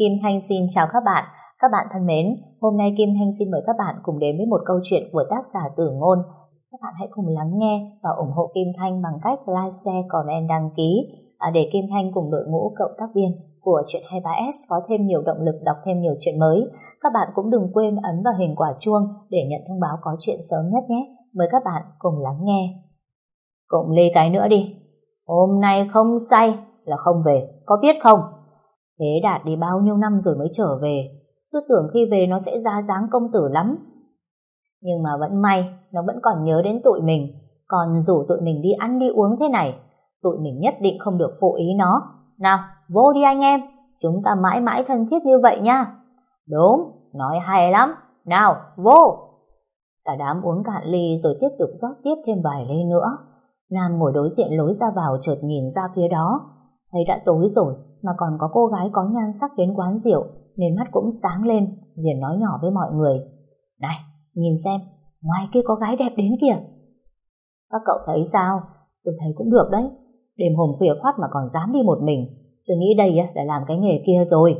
Kim Thanh xin chào các bạn. Các bạn thân mến, hôm nay Kim Thanh xin mời các bạn cùng đến với một câu chuyện của tác giả Tử Ngôn. Các bạn hãy cùng lắng nghe và ủng hộ Kim Thanh bằng cách like, share, comment, đăng ký à, để Kim Thanh cùng đội ngũ cộng tác viên của truyện 23S có thêm nhiều động lực đọc thêm nhiều chuyện mới. Các bạn cũng đừng quên ấn vào hình quả chuông để nhận thông báo có chuyện sớm nhất nhé. Mời các bạn cùng lắng nghe. Cộng ly cái nữa đi. Hôm nay không say là không về, có biết không? Thế Đạt đi bao nhiêu năm rồi mới trở về, cứ tưởng khi về nó sẽ ra dáng công tử lắm. Nhưng mà vẫn may, nó vẫn còn nhớ đến tụi mình, còn rủ tụi mình đi ăn đi uống thế này. Tụi mình nhất định không được phụ ý nó. Nào, vô đi anh em, chúng ta mãi mãi thân thiết như vậy nha. Đúng, nói hay lắm. Nào, vô! Cả đám uống cạn ly rồi tiếp tục rót tiếp thêm vài ly nữa. Nam ngồi đối diện lối ra vào chợt nhìn ra phía đó. Thấy đã tối rồi mà còn có cô gái có nhan sắc đến quán rượu nên mắt cũng sáng lên liền nói nhỏ với mọi người. Này, nhìn xem, ngoài kia có gái đẹp đến kìa. Các cậu thấy sao? Tôi thấy cũng được đấy. Đêm hôm khuya khoát mà còn dám đi một mình. Tôi nghĩ đây là làm cái nghề kia rồi.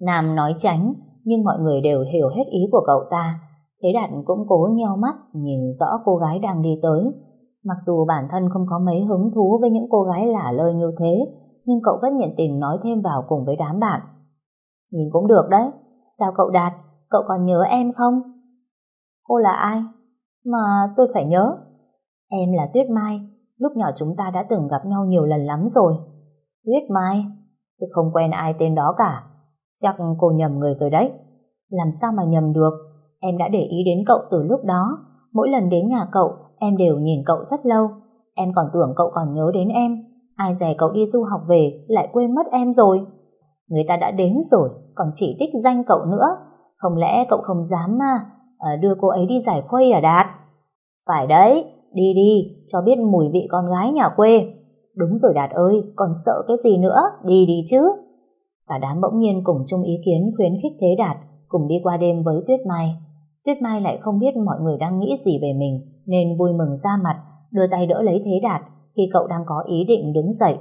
Nam nói tránh, nhưng mọi người đều hiểu hết ý của cậu ta. Thế Đạt cũng cố nheo mắt nhìn rõ cô gái đang đi tới. Mặc dù bản thân không có mấy hứng thú với những cô gái lả lơi như thế, nhưng cậu vẫn nhận tình nói thêm vào cùng với đám bạn. Nhìn cũng được đấy. Chào cậu Đạt, cậu còn nhớ em không? Cô là ai? Mà tôi phải nhớ. Em là Tuyết Mai, lúc nhỏ chúng ta đã từng gặp nhau nhiều lần lắm rồi. Tuyết Mai? Tôi không quen ai tên đó cả. Chắc cô nhầm người rồi đấy. Làm sao mà nhầm được? Em đã để ý đến cậu từ lúc đó. Mỗi lần đến nhà cậu, em đều nhìn cậu rất lâu. Em còn tưởng cậu còn nhớ đến em. Ai dè cậu đi du học về lại quên mất em rồi. Người ta đã đến rồi, còn chỉ đích danh cậu nữa. Không lẽ cậu không dám mà đưa cô ấy đi giải khuây à Đạt? Phải đấy, đi đi, cho biết mùi vị con gái nhà quê. Đúng rồi Đạt ơi, còn sợ cái gì nữa, đi đi chứ. Cả đám bỗng nhiên cùng chung ý kiến khuyến khích Thế Đạt cùng đi qua đêm với Tuyết Mai. Tuyết Mai lại không biết mọi người đang nghĩ gì về mình nên vui mừng ra mặt đưa tay đỡ lấy Thế Đạt khi cậu đang có ý định đứng dậy.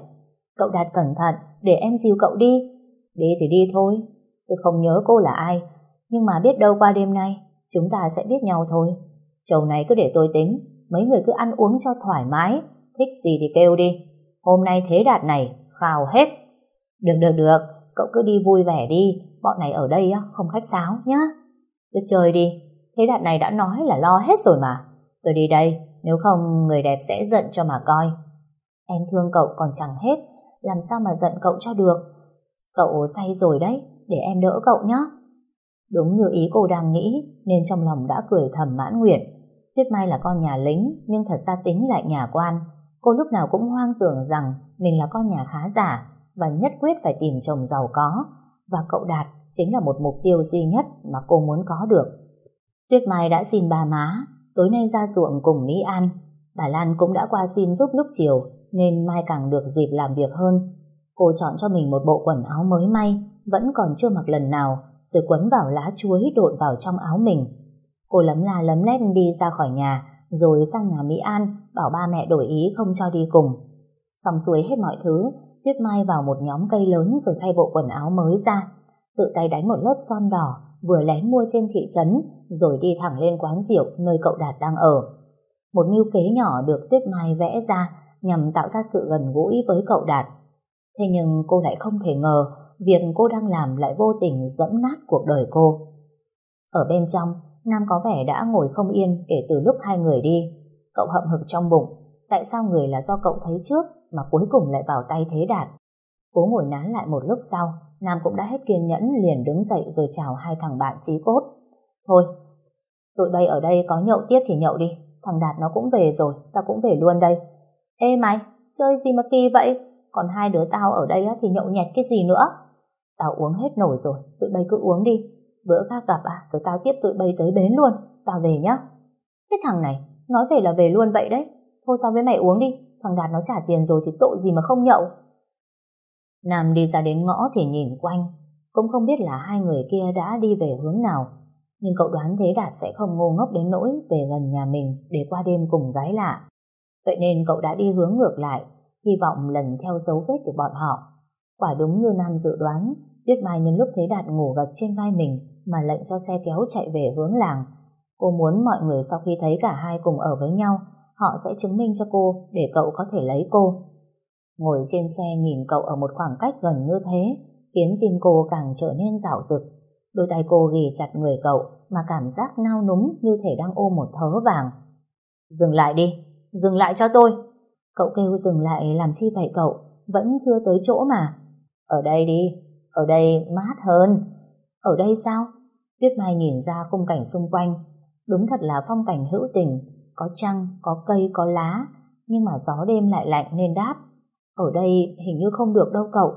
Cậu Đạt cẩn thận để em dìu cậu đi. Đi thì đi thôi. Tôi không nhớ cô là ai nhưng mà biết đâu qua đêm nay chúng ta sẽ biết nhau thôi. Chầu này cứ để tôi tính mấy người cứ ăn uống cho thoải mái thích gì thì kêu đi. Hôm nay Thế Đạt này khào hết. Được được được cậu cứ đi vui vẻ đi bọn này ở đây không khách sáo nhá. Cứ chơi đi Thế Đạt này đã nói là lo hết rồi mà. Tôi đi đây, nếu không người đẹp sẽ giận cho mà coi. Em thương cậu còn chẳng hết, làm sao mà giận cậu cho được. Cậu say rồi đấy, để em đỡ cậu nhé. Đúng như ý cô đang nghĩ, nên trong lòng đã cười thầm mãn nguyện. Tuyết Mai là con nhà lính, nhưng thật ra tính lại nhà quan. Cô lúc nào cũng hoang tưởng rằng mình là con nhà khá giả và nhất quyết phải tìm chồng giàu có. Và cậu Đạt chính là một mục tiêu duy nhất mà cô muốn có được. Tuyết Mai đã xin bà má, tối nay ra ruộng cùng Mỹ An. Bà Lan cũng đã qua xin giúp lúc chiều, nên Mai càng được dịp làm việc hơn. Cô chọn cho mình một bộ quần áo mới may, vẫn còn chưa mặc lần nào, rồi quấn vào lá chuối độn vào trong áo mình. Cô lấm la lấm lét đi ra khỏi nhà, rồi sang nhà Mỹ An, bảo ba mẹ đổi ý không cho đi cùng. Xong xuôi hết mọi thứ, Tuyết Mai vào một nhóm cây lớn rồi thay bộ quần áo mới ra, tự tay đánh một lớp son đỏ, vừa lén mua trên thị trấn rồi đi thẳng lên quán rượu nơi cậu Đạt đang ở. Một mưu kế nhỏ được Tuyết Mai vẽ ra nhằm tạo ra sự gần gũi với cậu Đạt. Thế nhưng cô lại không thể ngờ việc cô đang làm lại vô tình dẫm nát cuộc đời cô. Ở bên trong, Nam có vẻ đã ngồi không yên kể từ lúc hai người đi. Cậu hậm hực trong bụng, tại sao người là do cậu thấy trước mà cuối cùng lại vào tay Thế Đạt. Cố ngồi nán lại một lúc sau, Nam cũng đã hết kiên nhẫn liền đứng dậy rồi chào hai thằng bạn trí cốt. Thôi, tụi bay ở đây có nhậu tiếp thì nhậu đi, thằng Đạt nó cũng về rồi, tao cũng về luôn đây. Ê mày, chơi gì mà kỳ vậy? Còn hai đứa tao ở đây thì nhậu nhẹt cái gì nữa? Tao uống hết nổi rồi, tụi bay cứ uống đi. Bữa khác gặp à, rồi tao tiếp tụi bay tới bến luôn, tao về nhá. Cái thằng này, nói về là về luôn vậy đấy. Thôi tao với mày uống đi, thằng Đạt nó trả tiền rồi thì tội gì mà không nhậu. Nam đi ra đến ngõ thì nhìn quanh, cũng không biết là hai người kia đã đi về hướng nào. Nhưng cậu đoán Thế Đạt sẽ không ngu ngốc đến nỗi về gần nhà mình để qua đêm cùng gái lạ. Vậy nên cậu đã đi hướng ngược lại, hy vọng lần theo dấu vết của bọn họ. Quả đúng như Nam dự đoán, Tuyết Mai nhân lúc Thế Đạt ngủ gật trên vai mình mà lệnh cho xe kéo chạy về hướng làng. Cô muốn mọi người sau khi thấy cả hai cùng ở với nhau, họ sẽ chứng minh cho cô để cậu có thể lấy cô. Ngồi trên xe nhìn cậu ở một khoảng cách gần như thế, khiến tim cô càng trở nên dạo rực Đôi tay cô ghi chặt người cậu mà cảm giác nao núng như thể đang ôm một thớ vàng. Dừng lại đi, dừng lại cho tôi. Cậu kêu dừng lại làm chi vậy cậu, vẫn chưa tới chỗ mà. Ở đây đi, ở đây mát hơn. Ở đây sao? Tuyết Mai nhìn ra khung cảnh xung quanh. Đúng thật là phong cảnh hữu tình, có trăng, có cây, có lá, nhưng mà gió đêm lại lạnh nên đáp. Ở đây hình như không được đâu cậu.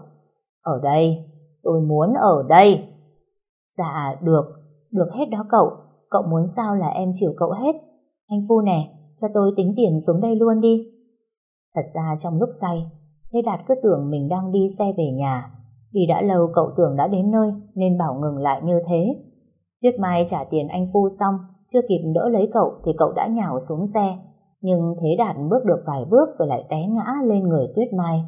Ở đây, tôi muốn ở đây. Dạ, được, được hết đó cậu. Cậu muốn sao là em chịu cậu hết. Anh Phu nè, cho tôi tính tiền xuống đây luôn đi. Thật ra trong lúc say, Thế Đạt cứ tưởng mình đang đi xe về nhà. Vì đã lâu cậu tưởng đã đến nơi nên bảo ngừng lại như thế. Tuyết Mai trả tiền anh Phu xong, chưa kịp đỡ lấy cậu thì cậu đã nhào xuống xe. Nhưng Thế Đạt bước được vài bước rồi lại té ngã lên người Tuyết Mai.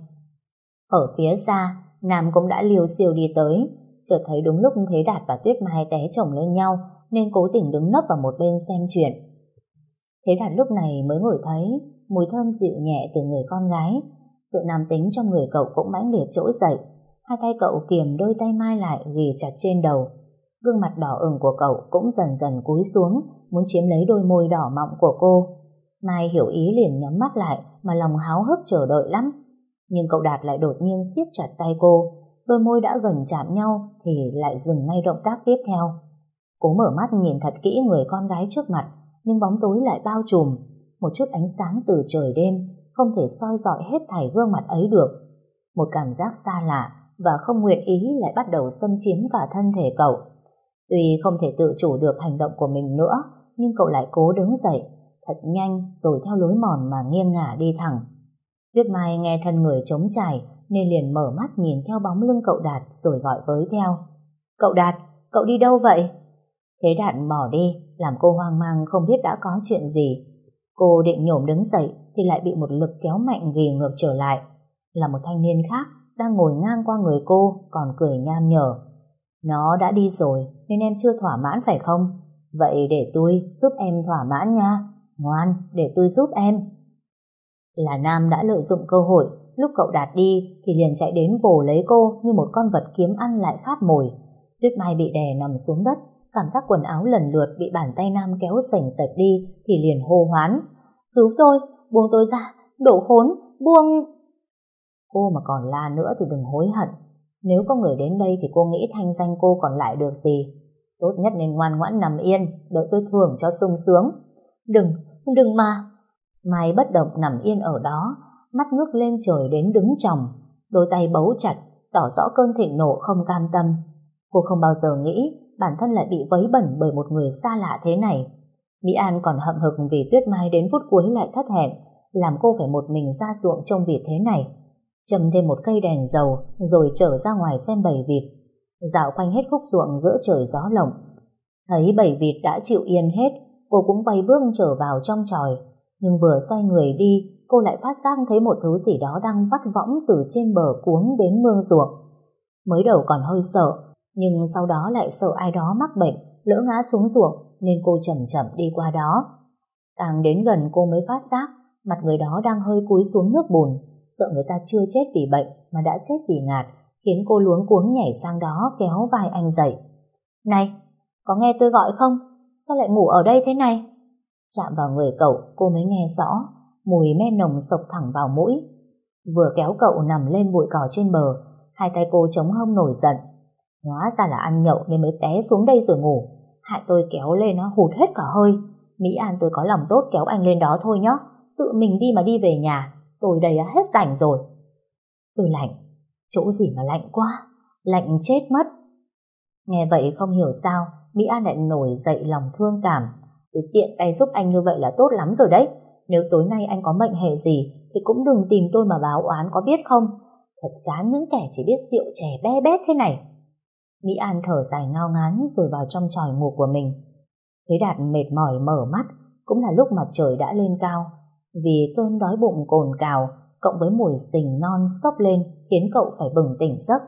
Ở phía xa, Nam cũng đã liều siêu đi tới, chợt thấy đúng lúc Thế Đạt và Tuyết Mai té chồng lên nhau nên cố tình đứng nấp vào một bên xem chuyện. Thế Đạt lúc này mới ngửi thấy mùi thơm dịu nhẹ từ người con gái. Sự nam tính trong người cậu cũng mãnh liệt trỗi dậy. Hai tay cậu kiềm đôi tay Mai lại ghì chặt trên đầu. Gương mặt đỏ ửng của cậu cũng dần dần cúi xuống, muốn chiếm lấy đôi môi đỏ mọng của cô. Mai hiểu ý liền nhắm mắt lại mà lòng háo hức chờ đợi lắm. Nhưng cậu Đạt lại đột nhiên siết chặt tay cô, đôi môi đã gần chạm nhau thì lại dừng ngay động tác tiếp theo. Cố mở mắt nhìn thật kỹ người con gái trước mặt, nhưng bóng tối lại bao trùm. Một chút ánh sáng từ trời đêm không thể soi dọi hết thảy gương mặt ấy được. Một cảm giác xa lạ và không nguyện ý lại bắt đầu xâm chiếm cả thân thể cậu. Tuy không thể tự chủ được hành động của mình nữa, nhưng cậu lại cố đứng dậy, thật nhanh rồi theo lối mòn mà nghiêng ngả đi thẳng. Tuyết Mai nghe thân người trống trải nên liền mở mắt nhìn theo bóng lưng cậu Đạt rồi gọi với theo. Cậu Đạt, cậu đi đâu vậy? Thế Đạt bỏ đi, làm cô hoang mang không biết đã có chuyện gì. Cô định nhổm đứng dậy thì lại bị một lực kéo mạnh ghì ngược trở lại. Là một thanh niên khác đang ngồi ngang qua người cô còn cười nham nhở. Nó đã đi rồi nên em chưa thỏa mãn phải không? Vậy để tôi giúp em thỏa mãn nha. Ngoan, để tôi giúp em. Là Nam đã lợi dụng cơ hội lúc cậu đạt đi thì liền chạy đến vồ lấy cô như một con vật kiếm ăn lại phát mồi. Tuyết Mai bị đè nằm xuống đất cảm giác quần áo lần lượt bị bàn tay Nam kéo sành sạch đi thì liền hô hoán. Cứu tôi, buông tôi ra, đổ khốn, buông... Cô mà còn la nữa thì đừng hối hận. Nếu có người đến đây thì cô nghĩ thanh danh cô còn lại được gì. Tốt nhất nên ngoan ngoãn nằm yên, đợi tôi thưởng cho sung sướng. Đừng, đừng mà. Mai bất động nằm yên ở đó, mắt ngước lên trời đến đứng chồng, đôi tay bấu chặt, tỏ rõ cơn thịnh nộ không cam tâm. Cô không bao giờ nghĩ bản thân lại bị vấy bẩn bởi một người xa lạ thế này. Mỹ An còn hậm hực vì Tuyết Mai đến phút cuối lại thất hẹn, làm cô phải một mình ra ruộng trông vịt thế này. Châm thêm một cây đèn dầu, rồi trở ra ngoài xem bầy vịt. Dạo quanh hết khúc ruộng giữa trời gió lộng. Thấy bầy vịt đã chịu yên hết, cô cũng quay bước trở vào trong tròi. Nhưng vừa xoay người đi, cô lại phát giác thấy một thứ gì đó đang vắt võng từ trên bờ cuống đến mương ruộng. Mới đầu còn hơi sợ, nhưng sau đó lại sợ ai đó mắc bệnh, lỡ ngã xuống ruộng nên cô chậm chậm đi qua đó. Càng đến gần cô mới phát giác mặt người đó đang hơi cúi xuống nước bùn, sợ người ta chưa chết vì bệnh mà đã chết vì ngạt, khiến cô luống cuống nhảy sang đó kéo vai anh dậy. Này, có nghe tôi gọi không? Sao lại ngủ ở đây thế này? Chạm vào người cậu, cô mới nghe rõ, mùi men nồng sộc thẳng vào mũi. Vừa kéo cậu nằm lên bụi cỏ trên bờ, hai tay cô chống hông nổi giận, Hóa ra là ăn nhậu nên mới té xuống đây rồi ngủ. Hại tôi kéo lên nó hụt hết cả hơi. Mỹ An tôi có lòng tốt kéo anh lên đó thôi nhé. Tự mình đi mà đi về nhà. Tôi đầy hết rảnh rồi. Tôi lạnh. Chỗ gì mà lạnh quá. Lạnh chết mất. Nghe vậy không hiểu sao Mỹ An lại nổi dậy lòng thương cảm. Để tiện tay giúp anh như vậy là tốt lắm rồi đấy. Nếu tối nay anh có mệnh hệ gì thì cũng đừng tìm tôi mà báo oán có biết không? Thật chán những kẻ chỉ biết rượu chè bé bét thế này. Mỹ An thở dài ngao ngán rồi vào trong tròi ngủ của mình. Thế Đạt mệt mỏi mở mắt, cũng là lúc mặt trời đã lên cao. Vì cơn đói bụng cồn cào, cộng với mùi sình non sốc lên khiến cậu phải bừng tỉnh giấc.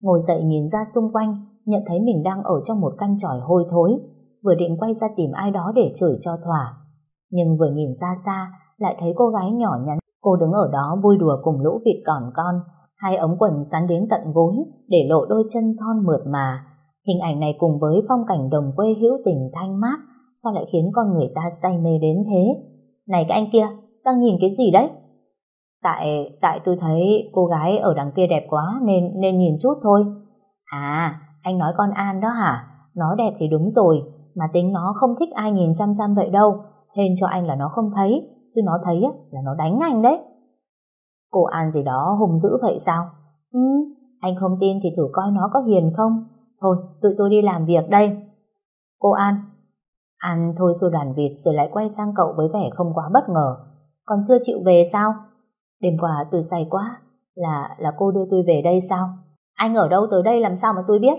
Ngồi dậy nhìn ra xung quanh, nhận thấy mình đang ở trong một căn tròi hôi thối, vừa định quay ra tìm ai đó để chửi cho thỏa. Nhưng vừa nhìn ra xa, lại thấy cô gái nhỏ nhắn, cô đứng ở đó vui đùa cùng lũ vịt còn con, hai ống quần sắn đến tận gối để lộ đôi chân thon mượt mà. Hình ảnh này cùng với phong cảnh đồng quê hữu tình thanh mát, sao lại khiến con người ta say mê đến thế? Này các anh kia, đang nhìn cái gì đấy? Tại tại tôi thấy cô gái ở đằng kia đẹp quá nên nên nhìn chút thôi. À, anh nói con An đó hả? Nó đẹp thì đúng rồi, mà tính nó không thích ai nhìn chăm chăm vậy đâu. Hên cho anh là nó không thấy, chứ nó thấy là nó đánh anh đấy. Cô An gì đó hùng dữ vậy sao? Ừ, anh không tin thì thử coi nó có hiền không. Thôi, tụi tôi đi làm việc đây. Cô An. An thôi xua đoàn vịt rồi lại quay sang cậu với vẻ không quá bất ngờ. Còn chưa chịu về sao? Đêm qua tôi say quá. Là là cô đưa tôi về đây sao? Anh ở đâu tới đây làm sao mà tôi biết?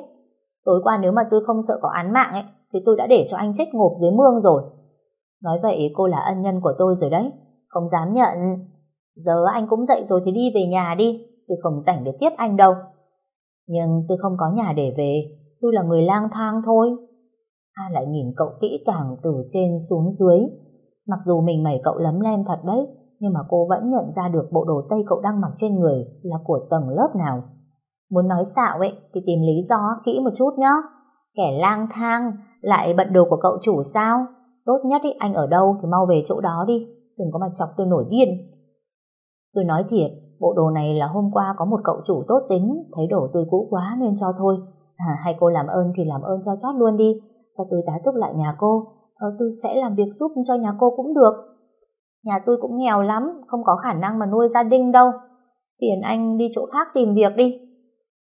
Tối qua nếu mà tôi không sợ có án mạng ấy, thì tôi đã để cho anh chết ngộp dưới mương rồi. Nói vậy cô là ân nhân của tôi rồi đấy. Không dám nhận. Giờ anh cũng dậy rồi thì đi về nhà đi. Tôi không rảnh để tiếp anh đâu. Nhưng tôi không có nhà để về. Tôi là người lang thang thôi. A lại nhìn cậu kỹ càng từ trên xuống dưới. Mặc dù mình mẩy cậu lấm lem thật đấy, nhưng mà cô vẫn nhận ra được bộ đồ tây cậu đang mặc trên người là của tầng lớp nào. Muốn nói xạo ấy thì tìm lý do kỹ một chút nhá. Kẻ lang thang lại bận đồ của cậu chủ sao? Tốt nhất ý, anh ở đâu thì mau về chỗ đó đi. Đừng có mà chọc tôi nổi điên. Tôi nói thiệt, bộ đồ này là hôm qua có một cậu chủ tốt tính, thấy đồ tôi cũ quá nên cho thôi. À, hay cô làm ơn thì làm ơn cho chót luôn đi, cho tôi tá túc lại nhà cô. Ờ, tôi sẽ làm việc giúp cho nhà cô cũng được. Nhà tôi cũng nghèo lắm, không có khả năng mà nuôi gia đình đâu. Phiền anh đi chỗ khác tìm việc đi.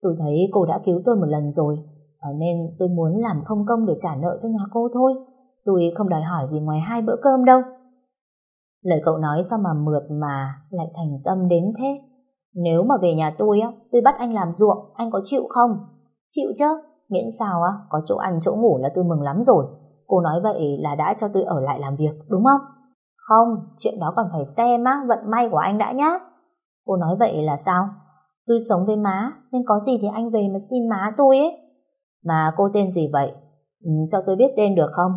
Tôi thấy cô đã cứu tôi một lần rồi, ờ, nên tôi muốn làm không công để trả nợ cho nhà cô thôi. Tôi không đòi hỏi gì ngoài hai bữa cơm đâu. Lời cậu nói sao mà mượt mà lại thành tâm đến thế? Nếu mà về nhà tôi á, tôi bắt anh làm ruộng, anh có chịu không? Chịu chứ, miễn sao á, có chỗ ăn chỗ ngủ là tôi mừng lắm rồi. Cô nói vậy là đã cho tôi ở lại làm việc, đúng không? Không, chuyện đó còn phải xem á, vận may của anh đã nhá. Cô nói vậy là sao? Tôi sống với má, nên có gì thì anh về mà xin má tôi ấy. Mà cô tên gì vậy? Ừ, cho tôi biết tên được không?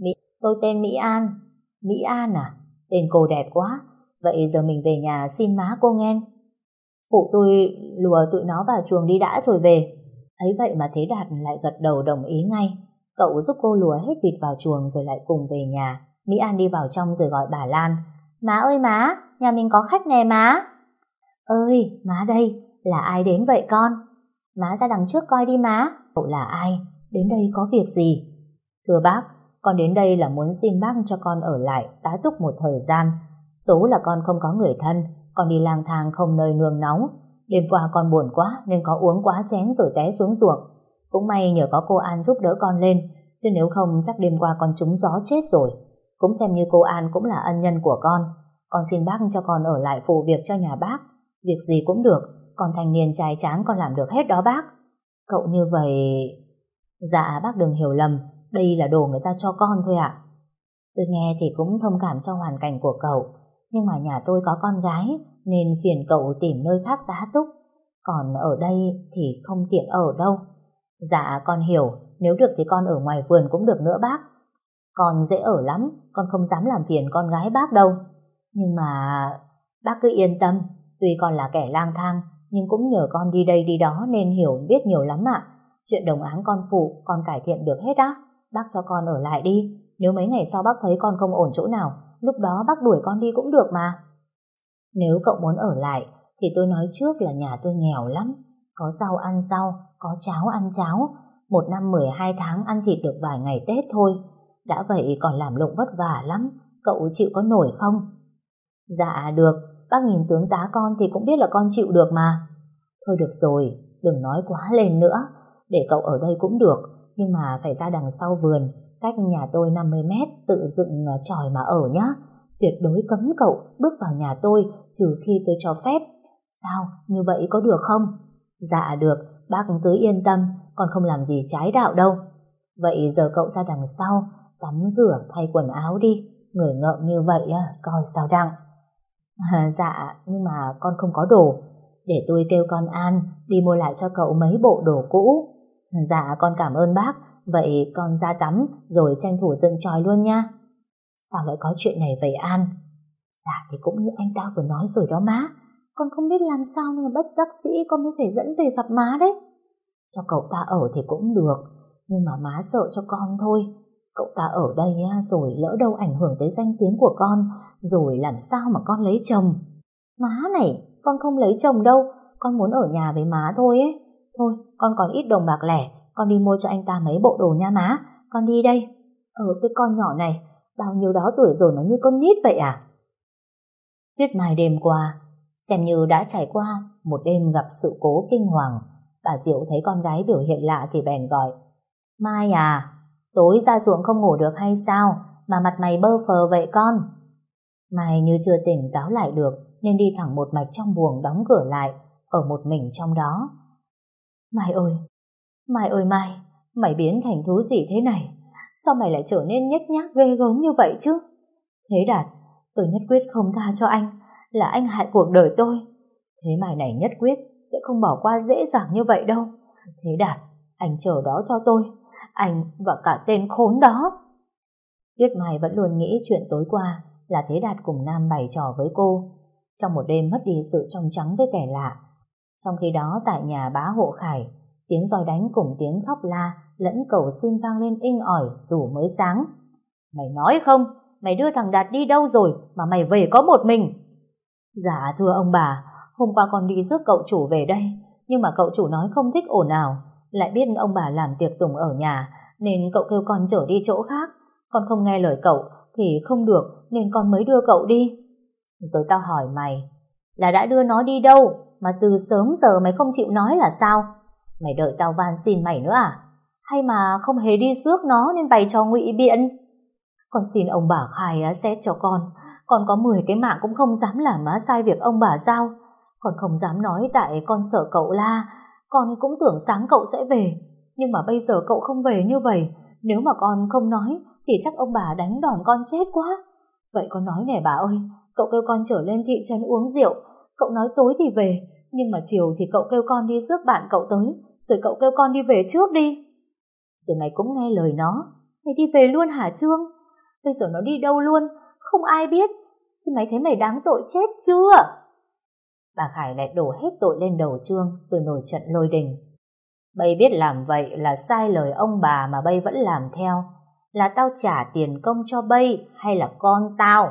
Mỹ, tôi tên Mỹ An. Mỹ An à? Tên cô đẹp quá. Vậy giờ mình về nhà xin má cô nghe. Phụ tôi lùa tụi nó vào chuồng đi đã rồi về. Thấy vậy mà Thế Đạt lại gật đầu đồng ý ngay. Cậu giúp cô lùa hết vịt vào chuồng rồi lại cùng về nhà. Mỹ An đi vào trong rồi gọi bà Lan. Má ơi má, nhà mình có khách nè má. Ơi, má đây, là ai đến vậy con? Má ra đằng trước coi đi má. Cậu là ai? Đến đây có việc gì? Thưa bác, con đến đây là muốn xin bác cho con ở lại tá túc một thời gian. Số là con không có người thân, con đi lang thang không nơi nương nóng. Đêm qua con buồn quá nên có uống quá chén rồi té xuống ruộng. Cũng may nhờ có cô An giúp đỡ con lên, chứ nếu không chắc đêm qua con trúng gió chết rồi. Cũng xem như cô An cũng là ân nhân của con. Con xin bác cho con ở lại phụ việc cho nhà bác. Việc gì cũng được, còn thanh niên trai tráng còn làm được hết đó bác. Cậu như vậy... Dạ bác đừng hiểu lầm, đây là đồ người ta cho con thôi ạ. Tôi nghe thì cũng thông cảm cho hoàn cảnh của cậu, nhưng mà nhà tôi có con gái nên phiền cậu tìm nơi khác tá túc. Còn ở đây thì không tiện ở đâu. Dạ con hiểu, nếu được thì con ở ngoài vườn cũng được nữa bác. Con dễ ở lắm, con không dám làm phiền con gái bác đâu. Nhưng mà bác cứ yên tâm, tuy con là kẻ lang thang, nhưng cũng nhờ con đi đây đi đó nên hiểu biết nhiều lắm ạ. Chuyện đồng áng con phụ, con cải thiện được hết á. Bác cho con ở lại đi, nếu mấy ngày sau bác thấy con không ổn chỗ nào, lúc đó bác đuổi con đi cũng được mà. Nếu cậu muốn ở lại, thì tôi nói trước là nhà tôi nghèo lắm. Có rau ăn rau, có cháo ăn cháo. Một năm 12 tháng ăn thịt được vài ngày Tết thôi. Đã vậy còn làm lụng vất vả lắm, cậu chịu có nổi không? Dạ được, bác nhìn tướng tá con thì cũng biết là con chịu được mà. Thôi được rồi, đừng nói quá lên nữa, để cậu ở đây cũng được, nhưng mà phải ra đằng sau vườn, cách nhà tôi 50 mét tự dựng ờ, tròi mà ở nhá. Tuyệt đối cấm cậu bước vào nhà tôi trừ khi tôi cho phép. Sao, như vậy có được không? Dạ được, bác cứ yên tâm, con không làm gì trái đạo đâu. Vậy giờ cậu ra đằng sau, tắm rửa thay quần áo đi, người ngợm như vậy coi sao đặng. À, dạ, nhưng mà con không có đồ. để tôi kêu con An đi mua lại cho cậu mấy bộ đồ cũ. Dạ con cảm ơn bác, vậy con ra tắm rồi tranh thủ dựng tròi luôn nha. Sao lại có chuyện này vậy An? Dạ thì cũng như anh ta vừa nói rồi đó má, con không biết làm sao nhưng bất đắc sĩ con mới phải dẫn về gặp má đấy. Cho cậu ta ở thì cũng được, nhưng mà má sợ cho con thôi. Cậu ta ở đây rồi lỡ đâu ảnh hưởng tới danh tiếng của con, rồi làm sao mà con lấy chồng. Má này, con không lấy chồng đâu, con muốn ở nhà với má thôi ấy. Thôi, con còn ít đồng bạc lẻ, con đi mua cho anh ta mấy bộ đồ nha má, con đi đây. Ở cái con nhỏ này, bao nhiêu đó tuổi rồi nó như con nít vậy à? Tuyết mai đêm qua, xem như đã trải qua một đêm gặp sự cố kinh hoàng. Bà Diệu thấy con gái biểu hiện lạ thì bèn gọi. Mai à, tối ra ruộng không ngủ được hay sao, mà mặt mày bơ phờ vậy con? Mai như chưa tỉnh táo lại được, nên đi thẳng một mạch trong buồng đóng cửa lại, ở một mình trong đó. Mai ơi, Mai ơi Mai, mày biến thành thú gì thế này? Sao mày lại trở nên nhếch nhác ghê gớm như vậy chứ? Thế Đạt, tôi nhất quyết không tha cho anh, là anh hại cuộc đời tôi. Thế mày này nhất quyết sẽ không bỏ qua dễ dàng như vậy đâu. Thế Đạt, anh chờ đó cho tôi, anh và cả tên khốn đó. Tuyết Mai vẫn luôn nghĩ chuyện tối qua là Thế Đạt cùng Nam bày trò với cô. Trong một đêm mất đi sự trong trắng với kẻ lạ. Trong khi đó tại nhà bá hộ khải, tiếng roi đánh cùng tiếng khóc la lẫn cầu xin vang lên inh ỏi dù mới sáng. Mày nói không, mày đưa thằng Đạt đi đâu rồi mà mày về có một mình? Dạ thưa ông bà, hôm qua con đi rước cậu chủ về đây, nhưng mà cậu chủ nói không thích ồn ào, lại biết ông bà làm tiệc tùng ở nhà, nên cậu kêu con trở đi chỗ khác. Con không nghe lời cậu thì không được nên con mới đưa cậu đi. Rồi tao hỏi mày, là đã đưa nó đi đâu mà từ sớm giờ mày không chịu nói là sao? Mày đợi tao van xin mày nữa à? Hay mà không hề đi rước nó nên bày cho ngụy biện? Con xin ông bà khai xét cho con, con có 10 cái mạng cũng không dám làm má sai việc ông bà giao. Con không dám nói tại con sợ cậu la, con cũng tưởng sáng cậu sẽ về. Nhưng mà bây giờ cậu không về như vậy, nếu mà con không nói thì chắc ông bà đánh đòn con chết quá. Vậy con nói nè bà ơi, cậu kêu con trở lên thị trấn uống rượu, cậu nói tối thì về, nhưng mà chiều thì cậu kêu con đi rước bạn cậu tới, rồi cậu kêu con đi về trước đi. Rồi mày cũng nghe lời nó, mày đi về luôn hả Trương? Bây giờ nó đi đâu luôn, không ai biết, thì mày thấy mày đáng tội chết chưa? Bà Khải lại đổ hết tội lên đầu Trương rồi nổi trận lôi đình. Bây biết làm vậy là sai lời ông bà mà Bây vẫn làm theo. Là tao trả tiền công cho Bây hay là con tao?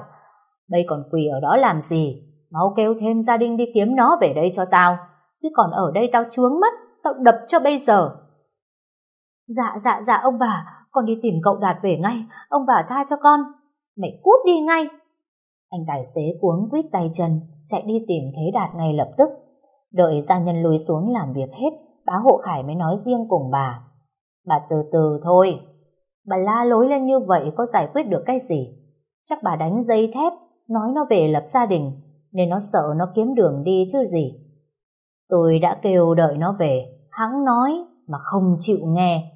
Bây còn quỳ ở đó làm gì? Máu kêu thêm gia đình đi kiếm nó về đây cho tao. Chứ còn ở đây tao chướng mắt, tao đập cho bây giờ. Dạ, dạ, dạ ông bà, con đi tìm cậu Đạt về ngay, ông bà tha cho con. Mày cút đi ngay. Anh tài xế cuống quýt tay chân, chạy đi tìm Thế Đạt ngay lập tức. Đợi gia nhân lùi xuống làm việc hết, bá hộ Khải mới nói riêng cùng bà. Bà từ từ thôi, bà la lối lên như vậy có giải quyết được cái gì? Chắc bà đánh dây thép, nói nó về lập gia đình, nên nó sợ nó kiếm đường đi chứ gì. Tôi đã kêu đợi nó về, hắn nói mà không chịu nghe.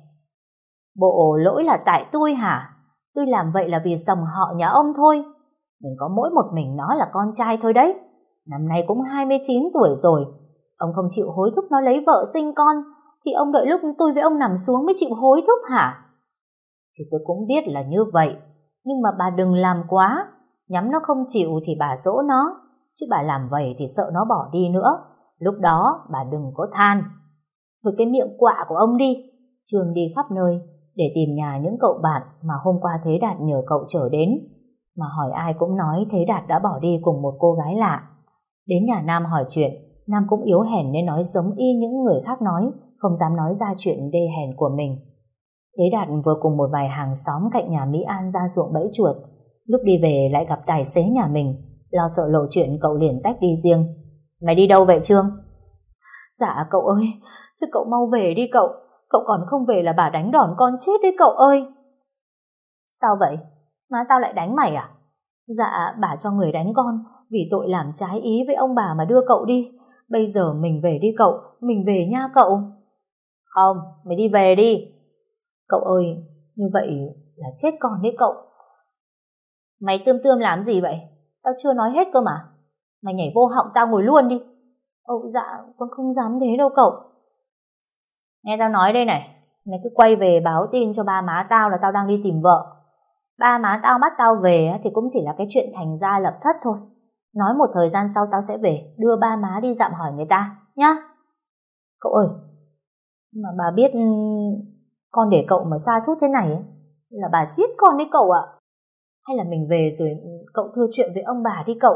Bộ lỗi là tại tôi hả? Tôi làm vậy là vì dòng họ nhà ông thôi. Mình có mỗi một mình nó là con trai thôi đấy. Năm nay cũng 29 tuổi rồi. Ông không chịu hối thúc nó lấy vợ sinh con, thì ông đợi lúc tôi với ông nằm xuống mới chịu hối thúc hả? Thì tôi cũng biết là như vậy, nhưng mà bà đừng làm quá. Nhắm nó không chịu thì bà dỗ nó, chứ bà làm vậy thì sợ nó bỏ đi nữa. Lúc đó bà đừng có than. Thôi cái miệng quạ của ông đi. Trường đi khắp nơi để tìm nhà những cậu bạn mà hôm qua Thế Đạt nhờ cậu trở đến. Mà hỏi ai cũng nói Thế Đạt đã bỏ đi cùng một cô gái lạ. Đến nhà Nam hỏi chuyện, Nam cũng yếu hèn nên nói giống y những người khác nói, không dám nói ra chuyện đê hèn của mình. Thế Đạt vừa cùng một vài hàng xóm cạnh nhà Mỹ An ra ruộng bẫy chuột. Lúc đi về lại gặp tài xế nhà mình, lo sợ lộ chuyện cậu liền tách đi riêng. Mày đi đâu vậy Trương? Dạ cậu ơi, thế cậu mau về đi cậu, cậu còn không về là bà đánh đòn con chết đấy cậu ơi. Sao vậy? Má tao lại đánh mày à? Dạ, bà cho người đánh con vì tội làm trái ý với ông bà mà đưa cậu đi. Bây giờ mình về đi cậu, mình về nha cậu. Không, mày đi về đi. Cậu ơi, như vậy là chết con đấy cậu. Mày tươm tươm làm gì vậy? Tao chưa nói hết cơ mà. Mày nhảy vô họng tao ngồi luôn đi. Ồ dạ, con không dám thế đâu cậu. Nghe tao nói đây này, mày cứ quay về báo tin cho ba má tao là tao đang đi tìm vợ. Ba má tao bắt tao về thì cũng chỉ là cái chuyện thành gia lập thất thôi. Nói một thời gian sau tao sẽ về, đưa ba má đi dạm hỏi người ta, nhá. Cậu ơi, mà bà biết ừ, con để cậu mà xa suốt thế này ấy, là bà giết con đấy cậu ạ. Hay là mình về rồi ừ, cậu thưa chuyện với ông bà đi cậu,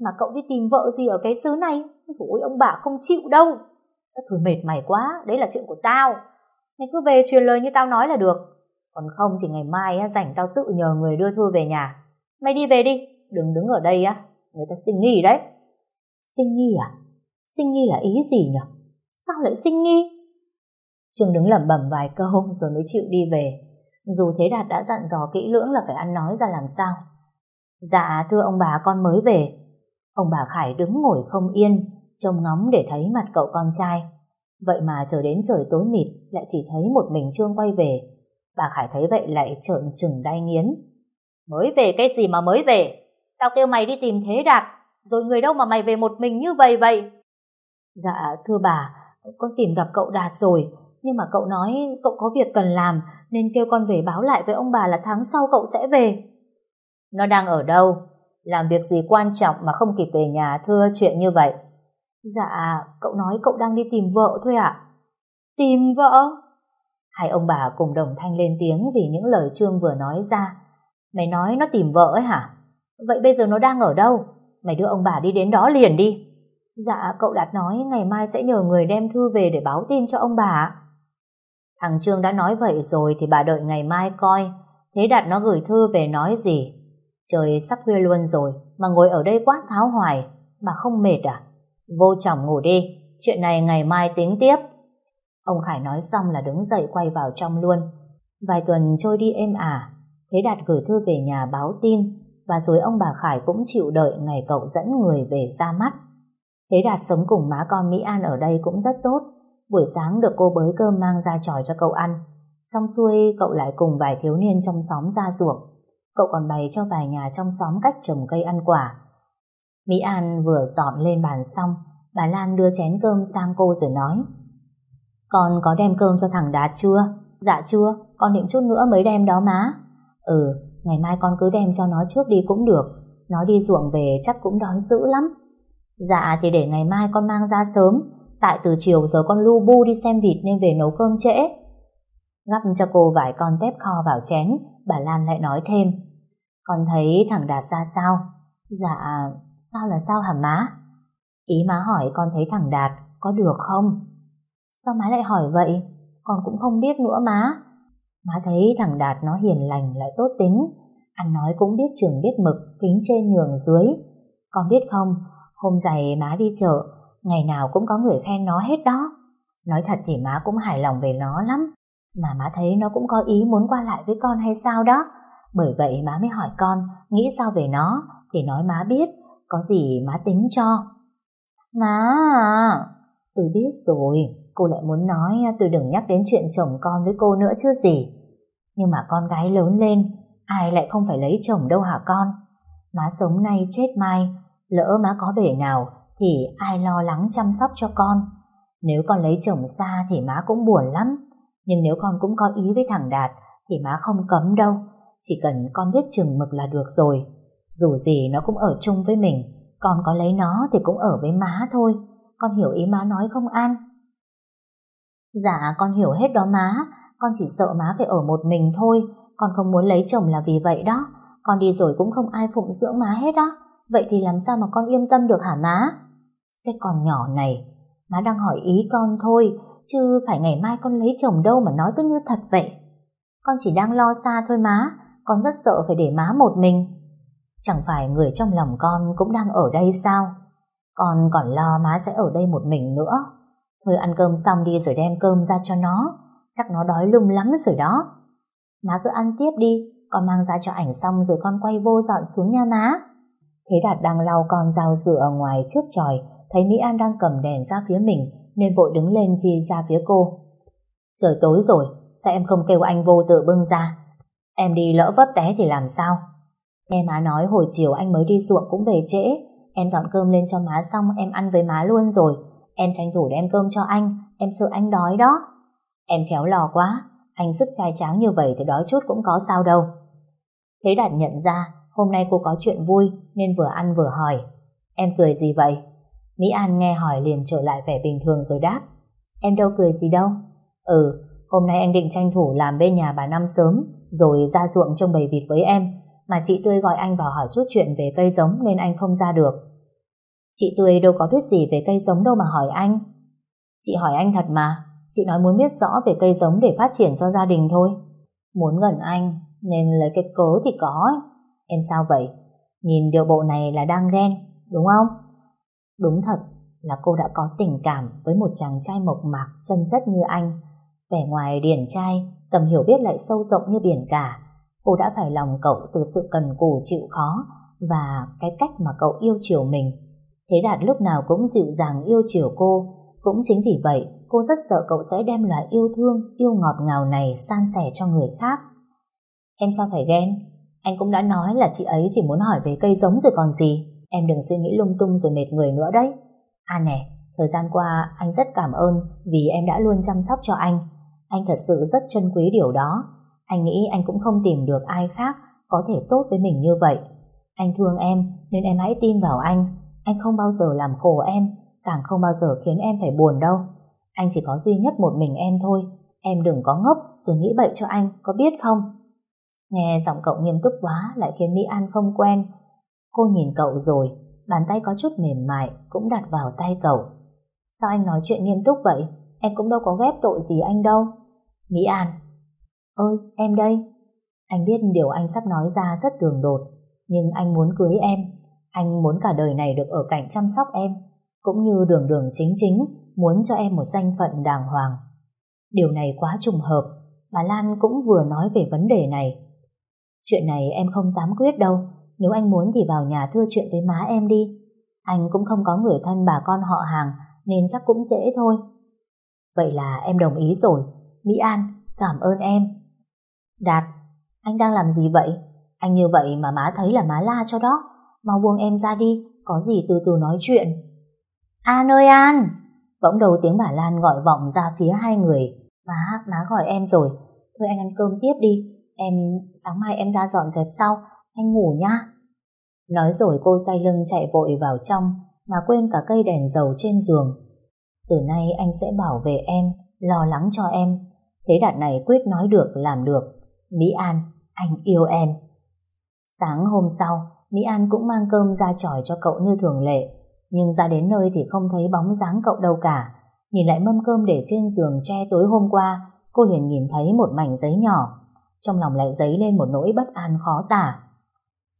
mà cậu đi tìm vợ gì ở cái xứ này, rồi ông bà không chịu đâu. Thôi mệt mày quá, đấy là chuyện của tao. Mày cứ về truyền lời như tao nói là được. Còn không thì ngày mai á, rảnh tao tự nhờ người đưa thư về nhà. Mày đi về đi, đừng đứng ở đây á, người ta sinh nghi đấy. Sinh nghi à? Sinh nghi là ý gì nhỉ? Sao lại sinh nghi? Trương đứng lẩm bẩm vài câu rồi mới chịu đi về. Dù Thế Đạt đã dặn dò kỹ lưỡng là phải ăn nói ra làm sao. Dạ thưa ông bà con mới về. Ông bà Khải đứng ngồi không yên, trông ngóng để thấy mặt cậu con trai. Vậy mà chờ đến trời tối mịt lại chỉ thấy một mình Trương quay về. Bà Khải thấy vậy lại trợn trừng đai nghiến. Mới về cái gì mà mới về? Tao kêu mày đi tìm Thế Đạt, rồi người đâu mà mày về một mình như vậy vậy? Dạ thưa bà, con tìm gặp cậu Đạt rồi, nhưng mà cậu nói cậu có việc cần làm nên kêu con về báo lại với ông bà là tháng sau cậu sẽ về. Nó đang ở đâu? Làm việc gì quan trọng mà không kịp về nhà thưa chuyện như vậy? Dạ, cậu nói cậu đang đi tìm vợ thôi ạ. Tìm vợ? Hai ông bà cùng đồng thanh lên tiếng vì những lời Trương vừa nói ra. Mày nói nó tìm vợ ấy hả? Vậy bây giờ nó đang ở đâu? Mày đưa ông bà đi đến đó liền đi. Dạ, cậu Đạt nói ngày mai sẽ nhờ người đem thư về để báo tin cho ông bà. Thằng Trương đã nói vậy rồi thì bà đợi ngày mai coi. Thế Đạt nó gửi thư về nói gì? Trời sắp khuya luôn rồi, mà ngồi ở đây quát tháo hoài. Bà không mệt à? Vô chồng ngủ đi, chuyện này ngày mai tính tiếp. Ông Khải nói xong là đứng dậy quay vào trong luôn. Vài tuần trôi đi êm ả, Thế Đạt gửi thư về nhà báo tin, và rồi ông bà Khải cũng chịu đợi ngày cậu dẫn người về ra mắt. Thế Đạt sống cùng má con Mỹ An ở đây cũng rất tốt, Buổi sáng được cô bới cơm mang ra tròi cho cậu ăn. Xong xuôi cậu lại cùng vài thiếu niên trong xóm ra ruộng. Cậu còn bày cho vài nhà trong xóm cách trồng cây ăn quả. Mỹ An vừa dọn lên bàn xong, bà Lan đưa chén cơm sang cô rồi nói. Con có đem cơm cho thằng Đạt chưa? Dạ chưa, con định chút nữa mới đem đó má. Ừ, ngày mai con cứ đem cho nó trước đi cũng được. Nó đi ruộng về chắc cũng đói dữ lắm. Dạ thì để ngày mai con mang ra sớm, Tại từ chiều giờ con lu bu đi xem vịt nên về nấu cơm trễ. Gắp cho cô vài con tép kho vào chén, bà Lan lại nói thêm. Con thấy thằng Đạt ra sao? Dạ, sao là sao hả má? Ý má hỏi con thấy thằng Đạt có được không? Sao má lại hỏi vậy? Con cũng không biết nữa má. Má thấy thằng Đạt nó hiền lành lại tốt tính, ăn nói cũng biết trường biết mực, kính trên nhường dưới. Con biết không, hôm dày má đi chợ, ngày nào cũng có người khen nó hết đó. Nói thật thì má cũng hài lòng về nó lắm, mà má thấy nó cũng có ý muốn qua lại với con hay sao đó. Bởi vậy má mới hỏi con, nghĩ sao về nó, thì nói má biết, có gì má tính cho. Má à, tôi biết rồi, cô lại muốn nói à, tôi đừng nhắc đến chuyện chồng con với cô nữa chứ gì. Nhưng mà con gái lớn lên, ai lại không phải lấy chồng đâu hả con? Má sống nay chết mai, lỡ má có bể nào thì ai lo lắng chăm sóc cho con. Nếu con lấy chồng xa thì má cũng buồn lắm. Nhưng nếu con cũng có ý với thằng Đạt thì má không cấm đâu. Chỉ cần con biết chừng mực là được rồi. Dù gì nó cũng ở chung với mình. Con có lấy nó thì cũng ở với má thôi. Con hiểu ý má nói không An? Dạ con hiểu hết đó má. Con chỉ sợ má phải ở một mình thôi. Con không muốn lấy chồng là vì vậy đó. Con đi rồi cũng không ai phụng dưỡng má hết đó. Vậy thì làm sao mà con yên tâm được hả má? Cái con nhỏ này, má đang hỏi ý con thôi, chứ phải ngày mai con lấy chồng đâu mà nói cứ như thật vậy. Con chỉ đang lo xa thôi má, con rất sợ phải để má một mình. Chẳng phải người trong lòng con cũng đang ở đây sao? Con còn lo má sẽ ở đây một mình nữa. Thôi ăn cơm xong đi rồi đem cơm ra cho nó, chắc nó đói lung lắm rồi đó. Má cứ ăn tiếp đi, con mang ra cho ảnh xong rồi con quay vô dọn xuống nha má. Thế Đạt đang lau con dao rửa ở ngoài trước tròi, thấy Mỹ An đang cầm đèn ra phía mình nên vội đứng lên vì ra phía cô. Trời tối rồi, sao em không kêu anh vô tự bưng ra? Em đi lỡ vấp té thì làm sao? Nghe má nói hồi chiều anh mới đi ruộng cũng về trễ, em dọn cơm lên cho má xong em ăn với má luôn rồi. Em tranh thủ đem cơm cho anh, em sợ anh đói đó. Em khéo lò quá, anh sức trai tráng như vậy thì đói chút cũng có sao đâu. Thế Đạt nhận ra hôm nay cô có chuyện vui nên vừa ăn vừa hỏi. Em cười gì vậy? Mỹ An nghe hỏi liền trở lại vẻ bình thường rồi đáp. Em đâu cười gì đâu. Ừ, hôm nay anh định tranh thủ làm bên nhà bà Năm sớm rồi ra ruộng trông bầy vịt với em mà chị Tươi gọi anh vào hỏi chút chuyện về cây giống nên anh không ra được. Chị Tươi đâu có biết gì về cây giống đâu mà hỏi anh. Chị hỏi anh thật mà, chị nói muốn biết rõ về cây giống để phát triển cho gia đình thôi. Muốn gần anh, nên lấy cái cớ thì có. Em sao vậy? Nhìn điều bộ này là đang ghen, đúng không? Đúng thật là cô đã có tình cảm với một chàng trai mộc mạc, chân chất như anh. Vẻ ngoài điển trai, tầm hiểu biết lại sâu rộng như biển cả. Cô đã phải lòng cậu từ sự cần cù chịu khó và cái cách mà cậu yêu chiều mình. Thế Đạt lúc nào cũng dịu dàng yêu chiều cô. Cũng chính vì vậy, cô rất sợ cậu sẽ đem loại yêu thương, yêu ngọt ngào này san sẻ cho người khác. Em sao phải ghen? Anh cũng đã nói là chị ấy chỉ muốn hỏi về cây giống rồi còn gì. Em đừng suy nghĩ lung tung rồi mệt người nữa đấy. À nè, thời gian qua anh rất cảm ơn vì em đã luôn chăm sóc cho anh. Anh thật sự rất trân quý điều đó. Anh nghĩ anh cũng không tìm được ai khác có thể tốt với mình như vậy. Anh thương em nên em hãy tin vào anh. Anh không bao giờ làm khổ em, càng không bao giờ khiến em phải buồn đâu. Anh chỉ có duy nhất một mình em thôi. Em đừng có ngốc rồi nghĩ bậy cho anh, có biết không? Nghe giọng cậu nghiêm túc quá lại khiến Mỹ An không quen. Cô nhìn cậu rồi, bàn tay có chút mềm mại cũng đặt vào tay cậu. Sao anh nói chuyện nghiêm túc vậy? Em cũng đâu có ghép tội gì anh đâu. Mỹ An. Ơi, em đây. Anh biết điều anh sắp nói ra rất đường đột, nhưng anh muốn cưới em. Anh muốn cả đời này được ở cạnh chăm sóc em, cũng như đường đường chính chính muốn cho em một danh phận đàng hoàng. Điều này quá trùng hợp, bà Lan cũng vừa nói về vấn đề này. Chuyện này em không dám quyết đâu, nếu anh muốn thì vào nhà thưa chuyện với má em đi. Anh cũng không có người thân bà con họ hàng, nên chắc cũng dễ thôi. Vậy là em đồng ý rồi. Mỹ An, cảm ơn em. Đạt, anh đang làm gì vậy? Anh như vậy mà má thấy là má la cho đó. Mau buông em ra đi, có gì từ từ nói chuyện. An ơi An! Bỗng đầu tiếng bà Lan gọi vọng ra phía hai người. Má, má gọi em rồi. Thôi anh ăn cơm tiếp đi. Em, sáng mai em ra dọn dẹp sau. Anh ngủ nhá. Nói rồi cô xoay lưng chạy vội vào trong mà quên cả cây đèn dầu trên giường. Từ nay anh sẽ bảo vệ em, lo lắng cho em. Thế đạt này quyết nói được làm được. Mỹ An, anh yêu em. Sáng hôm sau, Mỹ An cũng mang cơm ra tròi cho cậu như thường lệ. Nhưng ra đến nơi thì không thấy bóng dáng cậu đâu cả. Nhìn lại mâm cơm để trên giường tre tối hôm qua, cô liền nhìn thấy một mảnh giấy nhỏ. Trong lòng lại dấy lên một nỗi bất an khó tả.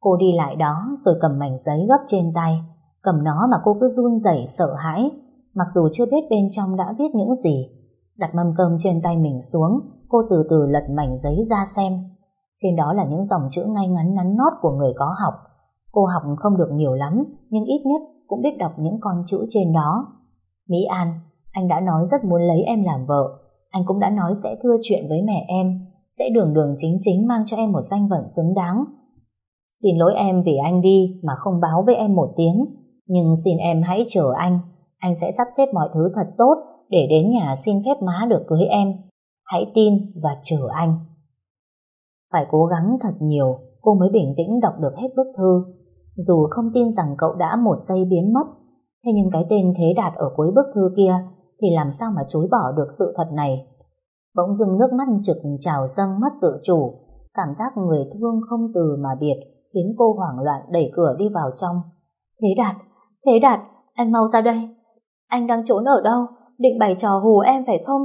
Cô đi lại đó rồi cầm mảnh giấy gấp trên tay. Cầm nó mà cô cứ run rẩy sợ hãi. Mặc dù chưa biết bên trong đã viết những gì. Đặt mâm cơm trên tay mình xuống, cô từ từ lật mảnh giấy ra xem. Trên đó là những dòng chữ ngay ngắn nắn nót của người có học. Cô học không được nhiều lắm, nhưng ít nhất cũng biết đọc những con chữ trên đó. Mỹ An, anh đã nói rất muốn lấy em làm vợ. Anh cũng đã nói sẽ thưa chuyện với mẹ em, sẽ đường đường chính chính mang cho em một danh phận xứng đáng. Xin lỗi em vì anh đi mà không báo với em một tiếng, nhưng xin em hãy chờ anh. Anh sẽ sắp xếp mọi thứ thật tốt để đến nhà xin phép má được cưới em. Hãy tin và chờ anh. Phải cố gắng thật nhiều, cô mới bình tĩnh đọc được hết bức thư. Dù không tin rằng cậu đã một giây biến mất, thế nhưng cái tên Thế Đạt ở cuối bức thư kia thì làm sao mà chối bỏ được sự thật này. Bỗng dưng nước mắt trực trào dâng mất tự chủ, cảm giác người thương không từ mà biệt khiến cô hoảng loạn đẩy cửa đi vào trong. Thế Đạt, Thế Đạt, anh mau ra đây. Anh đang trốn ở đâu? Định bày trò hù em phải không?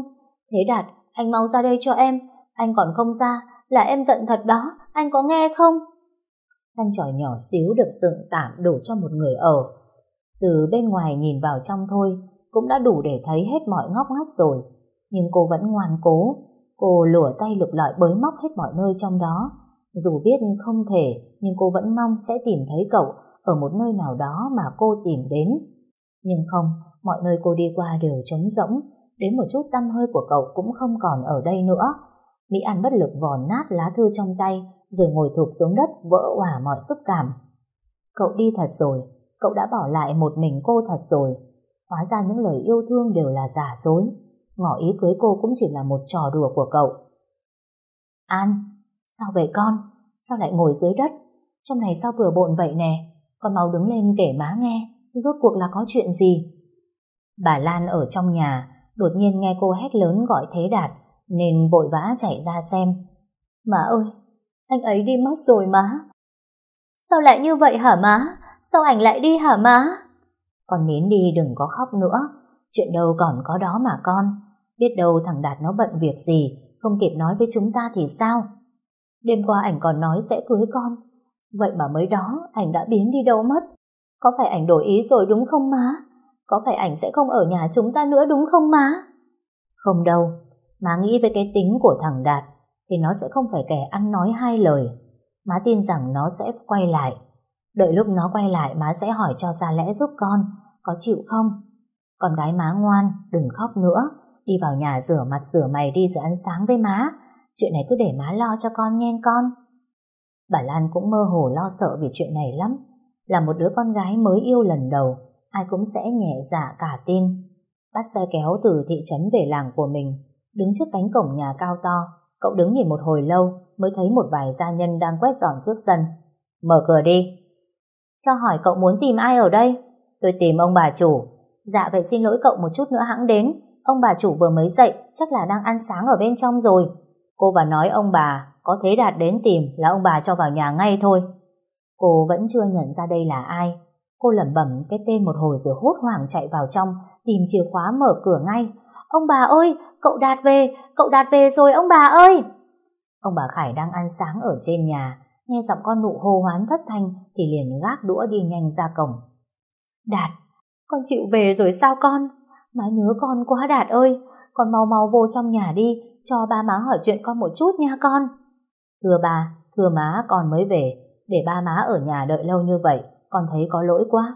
Thế Đạt, anh mau ra đây cho em. Anh còn không ra, là em giận thật đó, anh có nghe không? Căn tròi nhỏ xíu được dựng tạm đủ cho một người ở. Từ bên ngoài nhìn vào trong thôi, cũng đã đủ để thấy hết mọi ngóc ngách rồi. Nhưng cô vẫn ngoan cố, cô lùa tay lục lọi bới móc hết mọi nơi trong đó. Dù biết không thể, nhưng cô vẫn mong sẽ tìm thấy cậu ở một nơi nào đó mà cô tìm đến. Nhưng không, mọi nơi cô đi qua đều trống rỗng, đến một chút tâm hơi của cậu cũng không còn ở đây nữa. Mỹ An bất lực vòn nát lá thư trong tay, rồi ngồi thụp xuống đất vỡ hòa mọi xúc cảm. Cậu đi thật rồi, cậu đã bỏ lại một mình cô thật rồi. Hóa ra những lời yêu thương đều là giả dối. Ngỏ ý cưới cô cũng chỉ là một trò đùa của cậu. An, sao vậy con? Sao lại ngồi dưới đất? Trong này sao vừa bộn vậy nè? Con mau đứng lên kể má nghe, rốt cuộc là có chuyện gì? Bà Lan ở trong nhà, đột nhiên nghe cô hét lớn gọi Thế Đạt, nên vội vã chạy ra xem. Má ơi, anh ấy đi mất rồi má. Sao lại như vậy hả má? Sao ảnh lại đi hả má? Con nín đi đừng có khóc nữa, chuyện đâu còn có đó mà con. Biết đâu thằng Đạt nó bận việc gì, không kịp nói với chúng ta thì sao? Đêm qua ảnh còn nói sẽ cưới con, vậy mà mới đó ảnh đã biến đi đâu mất? Có phải ảnh đổi ý rồi đúng không má? Có phải ảnh sẽ không ở nhà chúng ta nữa đúng không má? Không đâu, má nghĩ về cái tính của thằng Đạt thì nó sẽ không phải kẻ ăn nói hai lời. Má tin rằng nó sẽ quay lại. Đợi lúc nó quay lại má sẽ hỏi cho ra lẽ giúp con, có chịu không? Con gái má ngoan, đừng khóc nữa, đi vào nhà rửa mặt rửa mày đi rồi ăn sáng với má. Chuyện này cứ để má lo cho con nghe con. Bà Lan cũng mơ hồ lo sợ vì chuyện này lắm. Là một đứa con gái mới yêu lần đầu, ai cũng sẽ nhẹ dạ cả tin. Bắt xe kéo từ thị trấn về làng của mình, đứng trước cánh cổng nhà cao to, cậu đứng nhìn một hồi lâu mới thấy một vài gia nhân đang quét dọn trước sân. Mở cửa đi. Cho hỏi cậu muốn tìm ai ở đây? Tôi tìm ông bà chủ. Dạ vậy xin lỗi cậu một chút nữa hãng đến. Ông bà chủ vừa mới dậy, chắc là đang ăn sáng ở bên trong rồi. Cô và nói ông bà, có thế đạt đến tìm là ông bà cho vào nhà ngay thôi. Cô vẫn chưa nhận ra đây là ai. Cô lẩm bẩm cái tên một hồi rồi hốt hoảng chạy vào trong, tìm chìa khóa mở cửa ngay. Ông bà ơi, cậu Đạt về, cậu Đạt về rồi ông bà ơi! Ông bà Khải đang ăn sáng ở trên nhà, nghe giọng con nụ hô hoán thất thanh thì liền gác đũa đi nhanh ra cổng. Đạt, con chịu về rồi sao con? Má nhớ con quá Đạt ơi, con mau mau vô trong nhà đi, cho ba má hỏi chuyện con một chút nha con. Thưa bà, thưa má con mới về, để ba má ở nhà đợi lâu như vậy, con thấy có lỗi quá.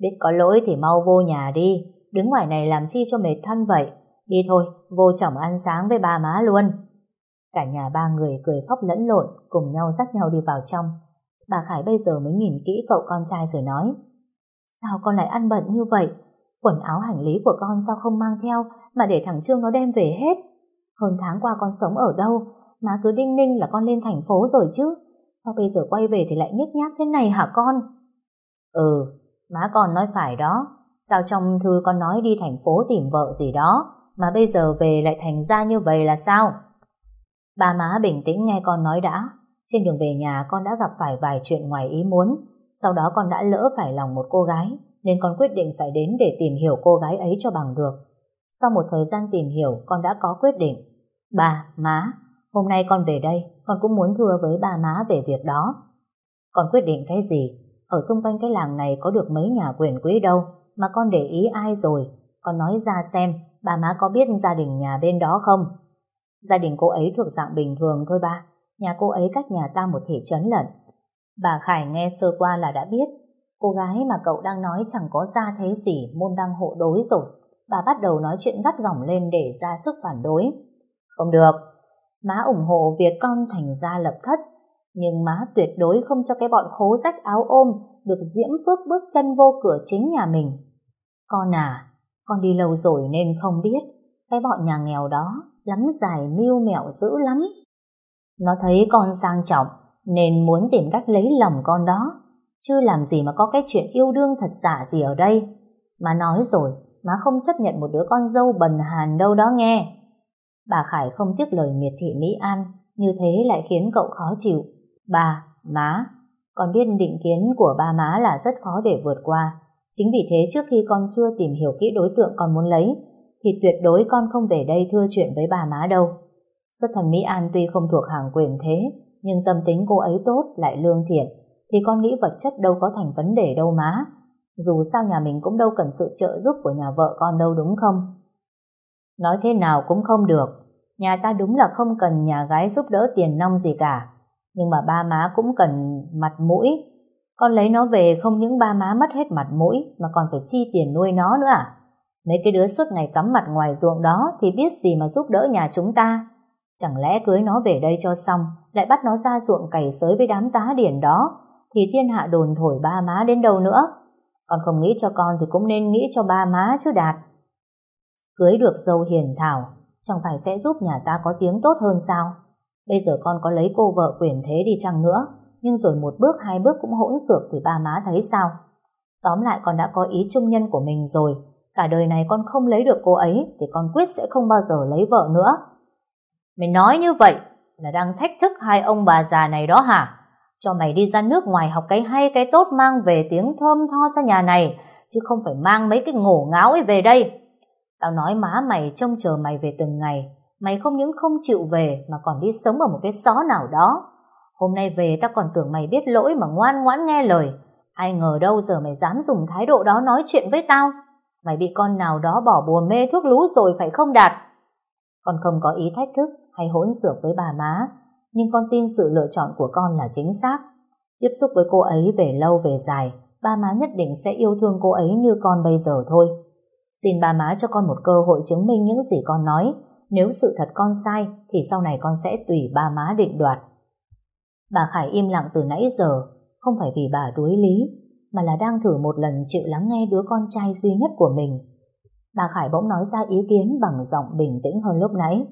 Biết có lỗi thì mau vô nhà đi, đứng ngoài này làm chi cho mệt thân vậy. Đi thôi, vô chồng ăn sáng với ba má luôn. Cả nhà ba người cười khóc lẫn lộn, cùng nhau dắt nhau đi vào trong. Bà Khải bây giờ mới nhìn kỹ cậu con trai rồi nói, Sao con lại ăn bận như vậy? Quần áo hành lý của con sao không mang theo mà để thằng Trương nó đem về hết? Hơn tháng qua con sống ở đâu? Má cứ đinh ninh là con lên thành phố rồi chứ. Sao bây giờ quay về thì lại nhếch nhác thế này hả con? Ừ, má con nói phải đó. Sao trong thư con nói đi thành phố tìm vợ gì đó, mà bây giờ về lại thành ra như vậy là sao? Ba má bình tĩnh nghe con nói đã. Trên đường về nhà con đã gặp phải vài chuyện ngoài ý muốn. Sau đó con đã lỡ phải lòng một cô gái, nên con quyết định phải đến để tìm hiểu cô gái ấy cho bằng được. Sau một thời gian tìm hiểu, con đã có quyết định. Ba, má, hôm nay con về đây, con cũng muốn thưa với ba má về việc đó. Con quyết định cái gì? Ở xung quanh cái làng này có được mấy nhà quyền quý đâu, mà con để ý ai rồi. Con nói ra xem, bà má có biết gia đình nhà bên đó không? Gia đình cô ấy thuộc dạng bình thường thôi ba. Nhà cô ấy cách nhà ta một thể trấn lận. Bà Khải nghe sơ qua là đã biết. Cô gái mà cậu đang nói chẳng có ra thế gì môn đăng hộ đối rồi. Bà bắt đầu nói chuyện gắt gỏng lên để ra sức phản đối. Không được. Má ủng hộ việc con thành gia lập thất. Nhưng má tuyệt đối không cho cái bọn khố rách áo ôm được diễm phước bước chân vô cửa chính nhà mình. Con à, con đi lâu rồi nên không biết. Cái bọn nhà nghèo đó lắm dài mưu mẹo dữ lắm. Nó thấy con sang trọng nên muốn tìm cách lấy lòng con đó. Chứ làm gì mà có cái chuyện yêu đương thật giả gì ở đây. Má nói rồi, má không chấp nhận một đứa con dâu bần hàn đâu đó nghe. Bà Khải không tiếc lời miệt thị Mỹ An, như thế lại khiến cậu khó chịu. Bà, má, con biết định kiến của ba má là rất khó để vượt qua. Chính vì thế trước khi con chưa tìm hiểu kỹ đối tượng con muốn lấy, thì tuyệt đối con không về đây thưa chuyện với bà má đâu. Xuất thần Mỹ An tuy không thuộc hàng quyền thế, nhưng tâm tính cô ấy tốt lại lương thiện, thì con nghĩ vật chất đâu có thành vấn đề đâu má. Dù sao nhà mình cũng đâu cần sự trợ giúp của nhà vợ con đâu đúng không? Nói thế nào cũng không được. Nhà ta đúng là không cần nhà gái giúp đỡ tiền nong gì cả. Nhưng mà ba má cũng cần mặt mũi. Con lấy nó về không những ba má mất hết mặt mũi mà còn phải chi tiền nuôi nó nữa à? Mấy cái đứa suốt ngày cắm mặt ngoài ruộng đó thì biết gì mà giúp đỡ nhà chúng ta. Chẳng lẽ cưới nó về đây cho xong lại bắt nó ra ruộng cày sới với đám tá điển đó thì thiên hạ đồn thổi ba má đến đâu nữa. Con không nghĩ cho con thì cũng nên nghĩ cho ba má chứ Đạt. Cưới được dâu hiền thảo, chẳng phải sẽ giúp nhà ta có tiếng tốt hơn sao? Bây giờ con có lấy cô vợ quyền thế đi chăng nữa, nhưng rồi một bước hai bước cũng hỗn xược thì ba má thấy sao? Tóm lại con đã có ý trung nhân của mình rồi, cả đời này con không lấy được cô ấy thì con quyết sẽ không bao giờ lấy vợ nữa. Mày nói như vậy là đang thách thức hai ông bà già này đó hả? Cho mày đi ra nước ngoài học cái hay cái tốt mang về tiếng thơm tho cho nhà này, chứ không phải mang mấy cái ngổ ngáo ấy về đây. Tao nói má mày trông chờ mày về từng ngày, mày không những không chịu về mà còn đi sống ở một cái xó nào đó. Hôm nay về tao còn tưởng mày biết lỗi mà ngoan ngoãn nghe lời. Ai ngờ đâu giờ mày dám dùng thái độ đó nói chuyện với tao. Mày bị con nào đó bỏ bùa mê thuốc lú rồi phải không Đạt? Con không có ý thách thức hay hỗn xược với bà má, nhưng con tin sự lựa chọn của con là chính xác. Tiếp xúc với cô ấy về lâu về dài, ba má nhất định sẽ yêu thương cô ấy như con bây giờ thôi. Xin ba má cho con một cơ hội chứng minh những gì con nói. Nếu sự thật con sai, thì sau này con sẽ tùy ba má định đoạt. Bà Khải im lặng từ nãy giờ, không phải vì bà đuối lý, mà là đang thử một lần chịu lắng nghe đứa con trai duy nhất của mình. Bà Khải bỗng nói ra ý kiến bằng giọng bình tĩnh hơn lúc nãy.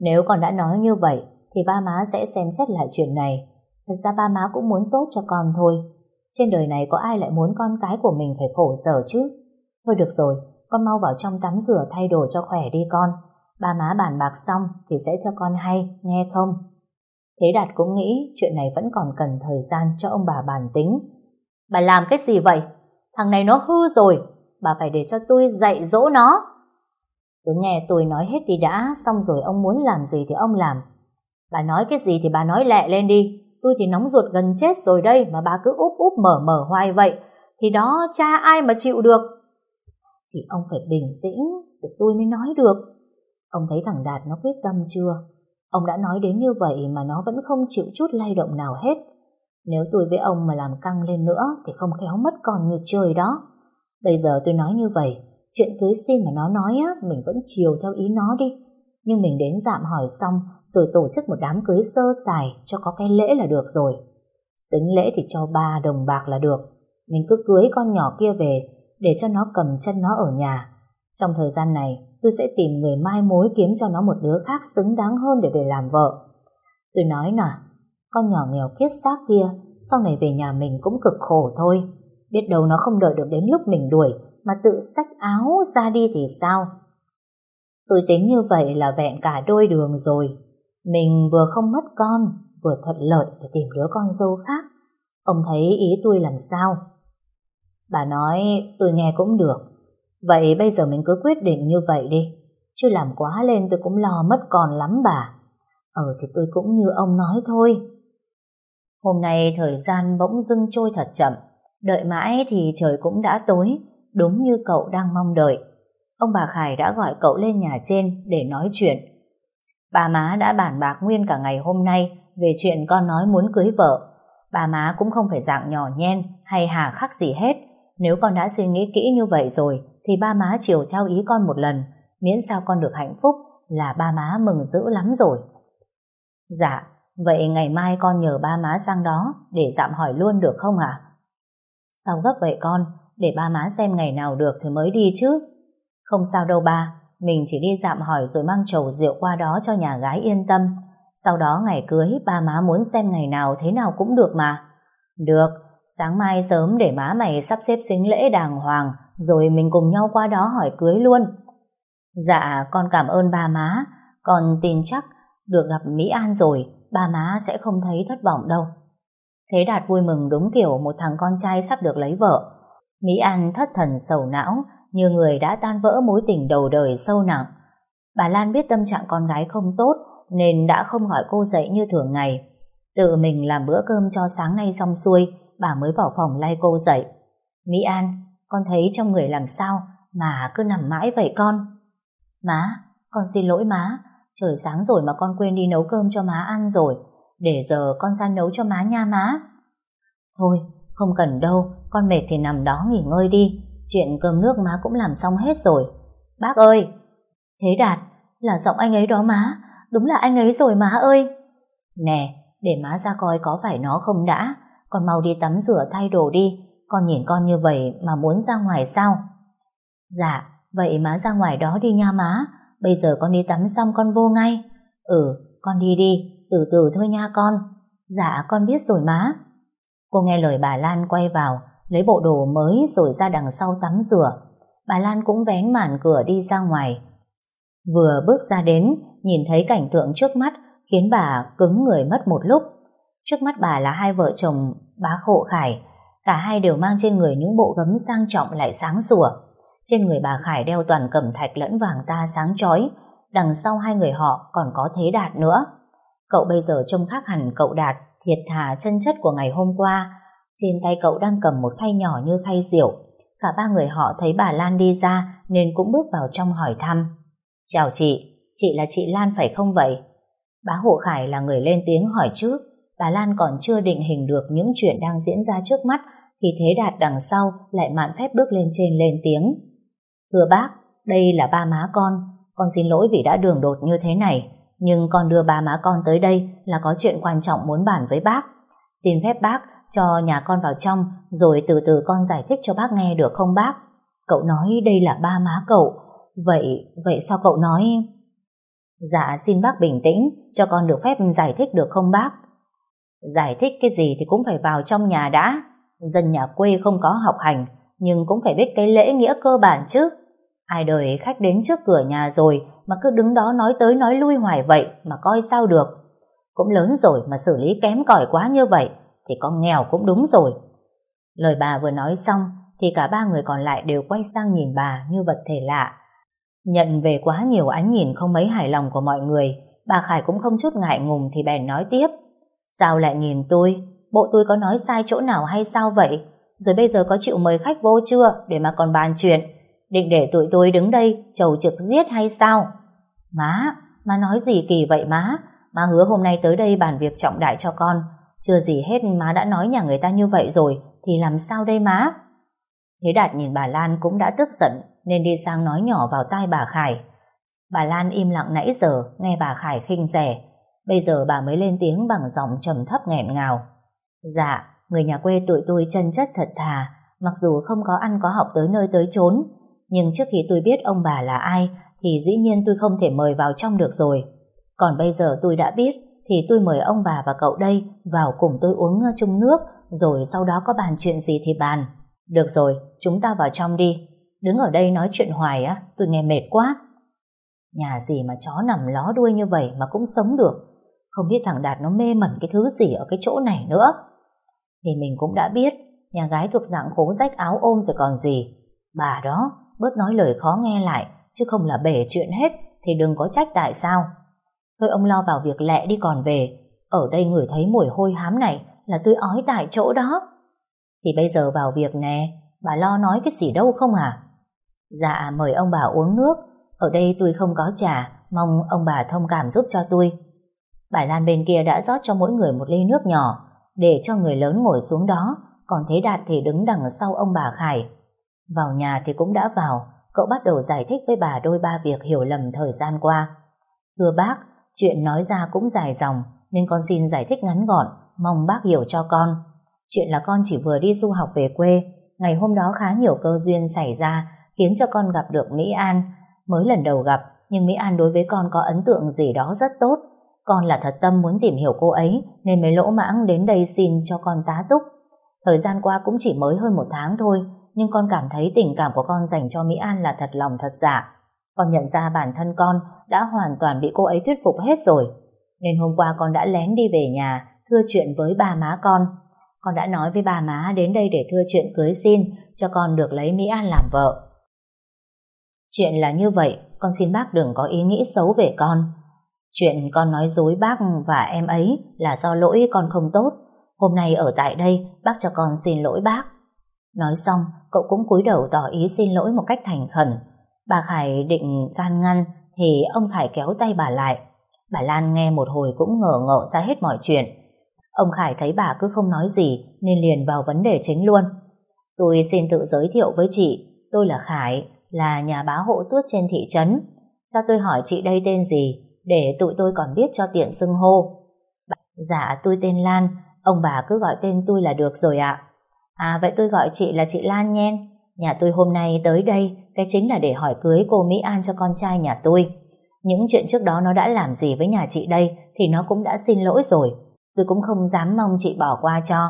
Nếu con đã nói như vậy, thì ba má sẽ xem xét lại chuyện này. Thật ra ba má cũng muốn tốt cho con thôi. Trên đời này có ai lại muốn con cái của mình phải khổ sở chứ? Thôi được rồi, con mau vào trong tắm rửa thay đồ cho khỏe đi con. Ba má bàn bạc xong thì sẽ cho con hay, nghe không? Thế Đạt cũng nghĩ chuyện này vẫn còn cần thời gian cho ông bà bàn tính. Bà làm cái gì vậy? Thằng này nó hư rồi, bà phải để cho tôi dạy dỗ nó. Cứ nghe tôi nói hết đi đã, xong rồi ông muốn làm gì thì ông làm. Bà nói cái gì thì bà nói lẹ lên đi, tôi thì nóng ruột gần chết rồi đây mà bà cứ úp úp mở mở hoài vậy, thì đó cha ai mà chịu được. Thì ông phải bình tĩnh, rồi tôi mới nói được. Ông thấy thằng Đạt nó quyết tâm chưa? Ông đã nói đến như vậy mà nó vẫn không chịu chút lay động nào hết. Nếu tôi với ông mà làm căng lên nữa thì không khéo mất con như trời đó. Bây giờ tôi nói như vậy, chuyện cưới xin mà nó nói á, mình vẫn chiều theo ý nó đi. Nhưng mình đến dạm hỏi xong rồi tổ chức một đám cưới sơ sài cho có cái lễ là được rồi. Xính lễ thì cho ba đồng bạc là được. Mình cứ cưới con nhỏ kia về để cho nó cầm chân nó ở nhà. Trong thời gian này, tôi sẽ tìm người mai mối kiếm cho nó một đứa khác xứng đáng hơn để về làm vợ. Tôi nói nè, con nhỏ nghèo kiết xác kia, sau này về nhà mình cũng cực khổ thôi. Biết đâu nó không đợi được đến lúc mình đuổi, mà tự xách áo ra đi thì sao? Tôi tính như vậy là vẹn cả đôi đường rồi. Mình vừa không mất con, vừa thuận lợi để tìm đứa con dâu khác. Ông thấy ý tôi làm sao? Bà nói tôi nghe cũng được. Vậy bây giờ mình cứ quyết định như vậy đi. Chứ làm quá lên tôi cũng lo mất còn lắm bà. Ờ thì tôi cũng như ông nói thôi. Hôm nay thời gian bỗng dưng trôi thật chậm. Đợi mãi thì trời cũng đã tối, đúng như cậu đang mong đợi. Ông bà Khải đã gọi cậu lên nhà trên để nói chuyện. Bà má đã bàn bạc nguyên cả ngày hôm nay về chuyện con nói muốn cưới vợ. Bà má cũng không phải dạng nhỏ nhen hay hà khắc gì hết. Nếu con đã suy nghĩ kỹ như vậy rồi thì ba má chiều theo ý con một lần miễn sao con được hạnh phúc là ba má mừng dữ lắm rồi. Dạ, vậy ngày mai con nhờ ba má sang đó để dạm hỏi luôn được không ạ? Sao gấp vậy con? Để ba má xem ngày nào được thì mới đi chứ. Không sao đâu ba, mình chỉ đi dạm hỏi rồi mang chầu rượu qua đó cho nhà gái yên tâm. Sau đó ngày cưới ba má muốn xem ngày nào thế nào cũng được mà. Được, sáng mai sớm để má mày sắp xếp xính lễ đàng hoàng rồi mình cùng nhau qua đó hỏi cưới luôn. Dạ, con cảm ơn ba má, con tin chắc được gặp Mỹ An rồi, ba má sẽ không thấy thất vọng đâu. Thế Đạt vui mừng đúng kiểu một thằng con trai sắp được lấy vợ. Mỹ An thất thần sầu não, như người đã tan vỡ mối tình đầu đời sâu nặng. Bà Lan biết tâm trạng con gái không tốt, nên đã không gọi cô dậy như thường ngày. Tự mình làm bữa cơm cho sáng nay xong xuôi, bà mới vào phòng lay cô dậy. Mỹ An, con thấy trong người làm sao mà cứ nằm mãi vậy con? Má, con xin lỗi má, trời sáng rồi mà con quên đi nấu cơm cho má ăn rồi, để giờ con ra nấu cho má nha má. Thôi, không cần đâu, con mệt thì nằm đó nghỉ ngơi đi, chuyện cơm nước má cũng làm xong hết rồi. Bác ơi! Thế Đạt, là giọng anh ấy đó má, đúng là anh ấy rồi má ơi. Nè, để má ra coi có phải nó không đã, con mau đi tắm rửa thay đồ đi, con nhìn con như vậy mà muốn ra ngoài sao? Dạ, vậy má ra ngoài đó đi nha má, bây giờ con đi tắm xong con vô ngay. Ừ, con đi đi, từ từ thôi nha con. Dạ, con biết rồi má. Cô nghe lời bà Lan quay vào, lấy bộ đồ mới rồi ra đằng sau tắm rửa. Bà Lan cũng vén màn cửa đi ra ngoài. Vừa bước ra đến, nhìn thấy cảnh tượng trước mắt khiến bà cứng người mất một lúc. Trước mắt bà là hai vợ chồng bá khổ khải, cả hai đều mang trên người những bộ gấm sang trọng lại sáng sủa. Trên người bà Khải đeo toàn cẩm thạch lẫn vàng ta sáng chói, đằng sau hai người họ còn có Thế Đạt nữa. Cậu bây giờ trông khác hẳn cậu Đạt, thiệt thà chân chất của ngày hôm qua. Trên tay cậu đang cầm một khay nhỏ như khay rượu. Cả ba người họ thấy bà Lan đi ra nên cũng bước vào trong hỏi thăm. Chào chị, chị là chị Lan phải không vậy? Bá Hộ Khải là người lên tiếng hỏi trước. Bà Lan còn chưa định hình được những chuyện đang diễn ra trước mắt thì Thế Đạt đằng sau lại mạn phép bước lên trên lên tiếng. Thưa bác, đây là ba má con. Con xin lỗi vì đã đường đột như thế này. Nhưng con đưa ba má con tới đây là có chuyện quan trọng muốn bàn với bác. Xin phép bác cho nhà con vào trong rồi từ từ con giải thích cho bác nghe được không bác? Cậu nói đây là ba má cậu. Vậy, vậy sao cậu nói... Dạ xin bác bình tĩnh, cho con được phép giải thích được không bác? Giải thích cái gì thì cũng phải vào trong nhà đã. Dân nhà quê không có học hành, nhưng cũng phải biết cái lễ nghĩa cơ bản chứ. Ai đời khách đến trước cửa nhà rồi mà cứ đứng đó nói tới nói lui hoài vậy mà coi sao được. Cũng lớn rồi mà xử lý kém cỏi quá như vậy thì con nghèo cũng đúng rồi. Lời bà vừa nói xong thì cả ba người còn lại đều quay sang nhìn bà như vật thể lạ. Nhận về quá nhiều ánh nhìn không mấy hài lòng của mọi người, bà Khải cũng không chút ngại ngùng thì bèn nói tiếp. Sao lại nhìn tôi? Bộ tôi có nói sai chỗ nào hay sao vậy? Rồi bây giờ có chịu mời khách vô chưa để mà còn bàn chuyện? Định để tụi tôi đứng đây chầu trực giết hay sao? Má, má nói gì kỳ vậy má? Má hứa hôm nay tới đây bàn việc trọng đại cho con. Chưa gì hết má đã nói nhà người ta như vậy rồi thì làm sao đây má? Thế Đạt nhìn bà Lan cũng đã tức giận nên đi sang nói nhỏ vào tai bà Khải. Bà Lan im lặng nãy giờ nghe bà Khải khinh rẻ. Bây giờ bà mới lên tiếng bằng giọng trầm thấp nghẹn ngào. Dạ, người nhà quê tụi tôi chân chất thật thà, mặc dù không có ăn có học tới nơi tới chốn, nhưng trước khi tôi biết ông bà là ai thì dĩ nhiên tôi không thể mời vào trong được rồi. Còn bây giờ tôi đã biết thì tôi mời ông bà và cậu đây vào cùng tôi uống chung nước rồi sau đó có bàn chuyện gì thì bàn. Được rồi, chúng ta vào trong đi. Đứng ở đây nói chuyện hoài á, tôi nghe mệt quá. Nhà gì mà chó nằm ló đuôi như vậy mà cũng sống được. Không biết thằng Đạt nó mê mẩn cái thứ gì ở cái chỗ này nữa. Thì mình cũng đã biết, nhà gái thuộc dạng khố rách áo ôm rồi còn gì. Bà đó, bớt nói lời khó nghe lại, chứ không là bể chuyện hết, thì đừng có trách tại sao. Thôi ông lo vào việc lẹ đi còn về. Ở đây người thấy mùi hôi hám này là tôi ói tại chỗ đó. Thì bây giờ vào việc nè, bà lo nói cái gì đâu không à? Dạ, mời ông bà uống nước. Ở đây tôi không có trà, mong ông bà thông cảm giúp cho tôi. Bà Lan bên kia đã rót cho mỗi người một ly nước nhỏ, để cho người lớn ngồi xuống đó, còn Thế Đạt thì đứng đằng sau ông bà Khải. Vào nhà thì cũng đã vào, cậu bắt đầu giải thích với bà đôi ba việc hiểu lầm thời gian qua. Thưa bác, chuyện nói ra cũng dài dòng, nên con xin giải thích ngắn gọn, mong bác hiểu cho con. Chuyện là con chỉ vừa đi du học về quê, ngày hôm đó khá nhiều cơ duyên xảy ra, khiến cho con gặp được Mỹ An. Mới lần đầu gặp, nhưng Mỹ An đối với con có ấn tượng gì đó rất tốt. Con là thật tâm muốn tìm hiểu cô ấy, nên mới lỗ mãng đến đây xin cho con tá túc. Thời gian qua cũng chỉ mới hơn một tháng thôi, nhưng con cảm thấy tình cảm của con dành cho Mỹ An là thật lòng thật giả. Con nhận ra bản thân con đã hoàn toàn bị cô ấy thuyết phục hết rồi. Nên hôm qua con đã lén đi về nhà, thưa chuyện với ba má con. Con đã nói với bà má đến đây để thưa chuyện cưới xin cho con được lấy Mỹ An làm vợ. Chuyện là như vậy, con xin bác đừng có ý nghĩ xấu về con. Chuyện con nói dối bác và em ấy là do lỗi con không tốt. Hôm nay ở tại đây, bác cho con xin lỗi bác. Nói xong, cậu cũng cúi đầu tỏ ý xin lỗi một cách thành khẩn. Bà Khải định can ngăn, thì ông Khải kéo tay bà lại. Bà Lan nghe một hồi cũng ngờ ngợ ra hết mọi chuyện. Ông Khải thấy bà cứ không nói gì, nên liền vào vấn đề chính luôn. Tôi xin tự giới thiệu với chị, tôi là Khải, là nhà bá hộ tuốt trên thị trấn. Cho tôi hỏi chị đây tên gì, để tụi tôi còn biết cho tiện xưng hô. Dạ, tôi tên Lan, ông bà cứ gọi tên tôi là được rồi ạ. À vậy tôi gọi chị là chị Lan Nhen. Nhà tôi hôm nay tới đây, cái chính là để hỏi cưới cô Mỹ An cho con trai nhà tôi. Những chuyện trước đó nó đã làm gì với nhà chị đây thì nó cũng đã xin lỗi rồi. Tôi cũng không dám mong chị bỏ qua cho.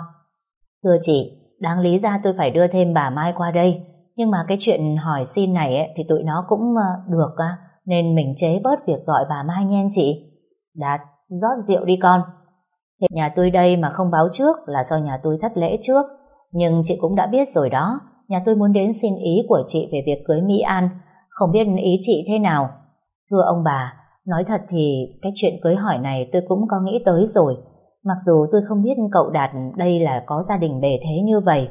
Thưa chị, đáng lý ra tôi phải đưa thêm bà Mai qua đây. Nhưng mà cái chuyện hỏi xin này ấy, thì tụi nó cũng ờ, được được nên mình chế bớt việc gọi bà Mai nhen chị. Đạt, rót rượu đi con. Thế nhà tôi đây mà không báo trước là do nhà tôi thất lễ trước. Nhưng chị cũng đã biết rồi đó, nhà tôi muốn đến xin ý của chị về việc cưới Mỹ An. Không biết ý chị thế nào. Thưa ông bà, nói thật thì cái chuyện cưới hỏi này tôi cũng có nghĩ tới rồi. Mặc dù tôi không biết cậu Đạt đây là có gia đình bề thế như vậy,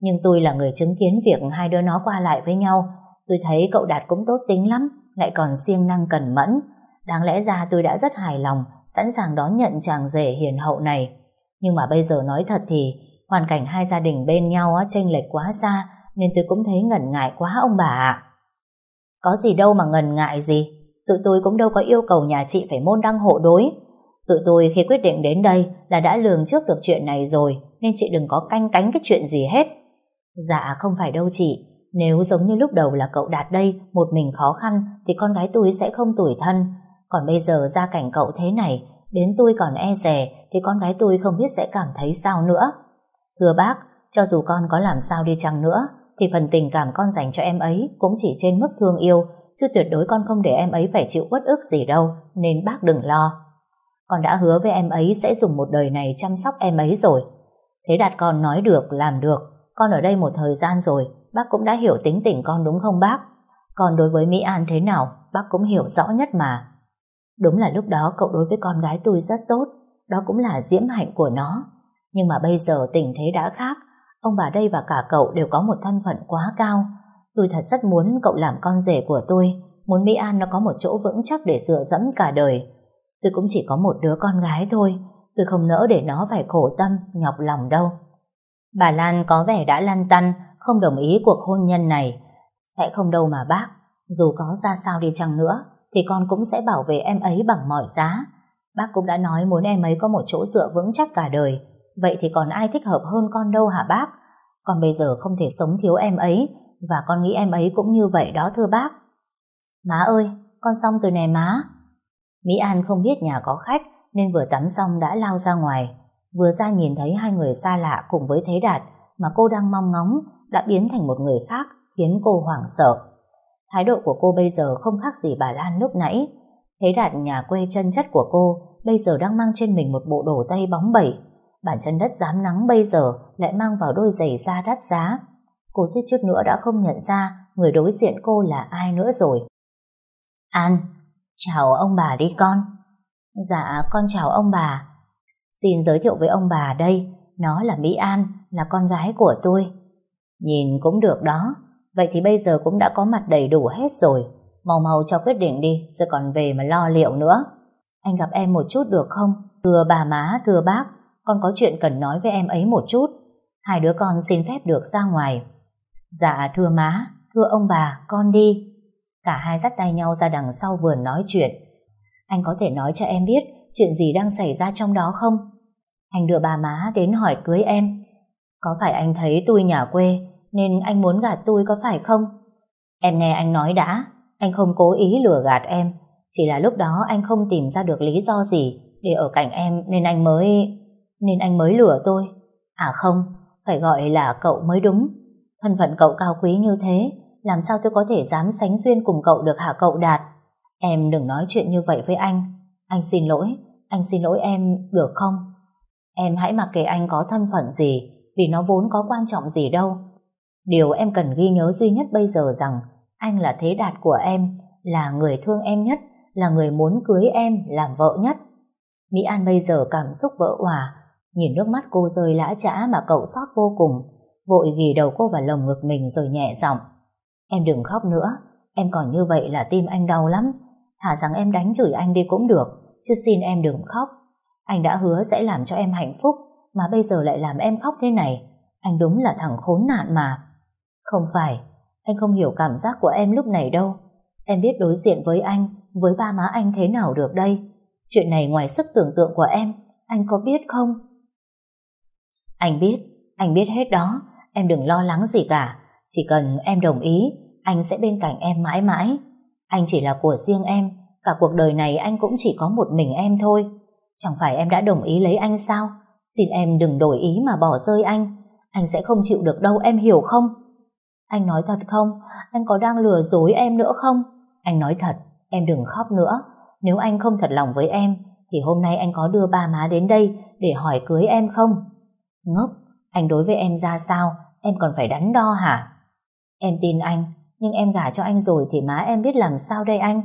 nhưng tôi là người chứng kiến việc hai đứa nó qua lại với nhau. Tôi thấy cậu Đạt cũng tốt tính lắm, lại còn siêng năng cẩn mẫn. Đáng lẽ ra tôi đã rất hài lòng, sẵn sàng đón nhận chàng rể hiền hậu này. Nhưng mà bây giờ nói thật thì, hoàn cảnh hai gia đình bên nhau á, chênh lệch quá xa, nên tôi cũng thấy ngần ngại quá ông bà ạ. Có gì đâu mà ngần ngại gì, tụi tôi cũng đâu có yêu cầu nhà chị phải môn đăng hộ đối. Tụi tôi khi quyết định đến đây là đã lường trước được chuyện này rồi, nên chị đừng có canh cánh cái chuyện gì hết. Dạ không phải đâu chị, nếu giống như lúc đầu là cậu Đạt đây, một mình khó khăn, thì con gái tôi sẽ không tủi thân. Còn bây giờ gia cảnh cậu thế này, đến tôi còn e rè, thì con gái tôi không biết sẽ cảm thấy sao nữa. Thưa bác, cho dù con có làm sao đi chăng nữa, thì phần tình cảm con dành cho em ấy cũng chỉ trên mức thương yêu, chứ tuyệt đối con không để em ấy phải chịu uất ức gì đâu, nên bác đừng lo. Con đã hứa với em ấy sẽ dùng một đời này chăm sóc em ấy rồi. Thế Đạt con nói được, làm được, con ở đây một thời gian rồi, bác cũng đã hiểu tính tình con đúng không bác? Còn đối với Mỹ An thế nào, bác cũng hiểu rõ nhất mà. Đúng là lúc đó cậu đối với con gái tôi rất tốt, đó cũng là diễm hạnh của nó. Nhưng mà bây giờ tình thế đã khác, ông bà đây và cả cậu đều có một thân phận quá cao. Tôi thật rất muốn cậu làm con rể của tôi, muốn Mỹ An nó có một chỗ vững chắc để dựa dẫm cả đời. Tôi cũng chỉ có một đứa con gái thôi, tôi không nỡ để nó phải khổ tâm, nhọc lòng đâu. Bà Lan có vẻ đã lăn tăn, không đồng ý cuộc hôn nhân này. Sẽ không đâu mà bác, dù có ra sao đi chăng nữa, thì con cũng sẽ bảo vệ em ấy bằng mọi giá. Bác cũng đã nói muốn em ấy có một chỗ dựa vững chắc cả đời, vậy thì còn ai thích hợp hơn con đâu hả bác? Còn bây giờ không thể sống thiếu em ấy, và con nghĩ em ấy cũng như vậy đó thưa bác. Má ơi, con xong rồi nè má. Mỹ An không biết nhà có khách, nên vừa tắm xong đã lao ra ngoài. Vừa ra nhìn thấy hai người xa lạ cùng với Thế Đạt mà cô đang mong ngóng đã biến thành một người khác khiến cô hoảng sợ. Thái độ của cô bây giờ không khác gì bà Lan lúc nãy. Thế Đạt nhà quê chân chất của cô bây giờ đang mang trên mình một bộ đồ tây bóng bẩy. Bản chân đất dám nắng bây giờ lại mang vào đôi giày da đắt giá. Cô suýt chút nữa đã không nhận ra người đối diện cô là ai nữa rồi. An, chào ông bà đi con. Dạ, con chào ông bà. Xin giới thiệu với ông bà đây, nó là Mỹ An, là con gái của tôi. Nhìn cũng được đó, vậy thì bây giờ cũng đã có mặt đầy đủ hết rồi. Mau mau cho quyết định đi, rồi còn về mà lo liệu nữa. Anh gặp em một chút được không? Thưa bà má, thưa bác, con có chuyện cần nói với em ấy một chút. Hai đứa con xin phép được ra ngoài. Dạ thưa má, thưa ông bà, con đi. Cả hai dắt tay nhau ra đằng sau vườn nói chuyện. Anh có thể nói cho em biết chuyện gì đang xảy ra trong đó không? Anh đưa bà má đến hỏi cưới em. Có phải anh thấy tôi nhà quê nên anh muốn gạt tôi có phải không? Em nghe anh nói đã, anh không cố ý lừa gạt em. Chỉ là lúc đó anh không tìm ra được lý do gì để ở cạnh em nên anh mới... nên anh mới lừa tôi. À không, phải gọi là cậu mới đúng. Thân phận cậu cao quý như thế, làm sao tôi có thể dám sánh duyên cùng cậu được hả cậu Đạt? Em đừng nói chuyện như vậy với anh. Anh xin lỗi, anh xin lỗi em được không? Em hãy mặc kệ anh có thân phận gì, vì nó vốn có quan trọng gì đâu. Điều em cần ghi nhớ duy nhất bây giờ rằng anh là thế đạt của em, là người thương em nhất, là người muốn cưới em làm vợ nhất. Mỹ An bây giờ cảm xúc vỡ hòa, nhìn nước mắt cô rơi lã chã mà cậu xót vô cùng, vội ghi đầu cô vào lồng ngực mình rồi nhẹ giọng. Em đừng khóc nữa, em còn như vậy là tim anh đau lắm. Thả rằng em đánh chửi anh đi cũng được, chứ xin em đừng khóc. Anh đã hứa sẽ làm cho em hạnh phúc, mà bây giờ lại làm em khóc thế này. Anh đúng là thằng khốn nạn mà. Không phải, anh không hiểu cảm giác của em lúc này đâu. Em biết đối diện với anh, với ba má anh thế nào được đây. Chuyện này ngoài sức tưởng tượng của em, anh có biết không? Anh biết, anh biết hết đó. em đừng lo lắng gì cả. Chỉ cần em đồng ý, anh sẽ bên cạnh em mãi mãi. Anh chỉ là của riêng em, cả cuộc đời này anh cũng chỉ có một mình em thôi. Chẳng phải em đã đồng ý lấy anh sao? Xin em đừng đổi ý mà bỏ rơi anh. Anh sẽ không chịu được đâu, em hiểu không? Anh nói thật không? Anh có đang lừa dối em nữa không? Anh nói thật, em đừng khóc nữa. Nếu anh không thật lòng với em, thì hôm nay anh có đưa ba má đến đây để hỏi cưới em không? Ngốc, anh đối với em ra sao, em còn phải đắn đo hả? Em tin anh, nhưng em gả cho anh rồi thì má em biết làm sao đây anh?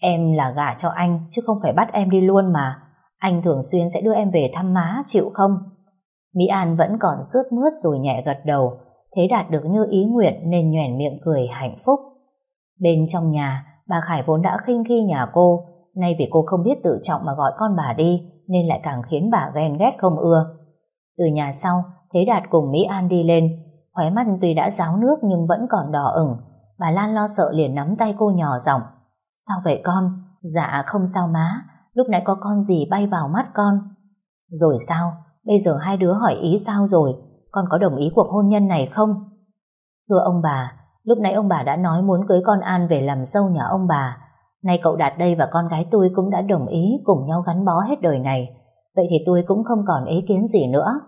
Em là gả cho anh, chứ không phải bắt em đi luôn mà. Anh thường xuyên sẽ đưa em về thăm má, chịu không? Mỹ An vẫn còn sướt mướt rồi nhẹ gật đầu, thế đạt được như ý nguyện nên nhoẻn miệng cười hạnh phúc. Bên trong nhà, bà Khải vốn đã khinh khi nhà cô, nay vì cô không biết tự trọng mà gọi con bà đi, nên lại càng khiến bà ghen ghét không ưa. Từ nhà sau, Thế Đạt cùng Mỹ An đi lên, khóe mắt tuy đã ráo nước nhưng vẫn còn đỏ ửng. Bà Lan lo sợ liền nắm tay cô nhỏ giọng. Sao vậy con? Dạ không sao má, lúc nãy có con gì bay vào mắt con. Rồi sao? Bây giờ hai đứa hỏi ý sao rồi? Con có đồng ý cuộc hôn nhân này không? Thưa ông bà, lúc nãy ông bà đã nói muốn cưới con An về làm dâu nhà ông bà. Nay cậu Đạt đây và con gái tôi cũng đã đồng ý cùng nhau gắn bó hết đời này. Vậy thì tôi cũng không còn ý kiến gì nữa.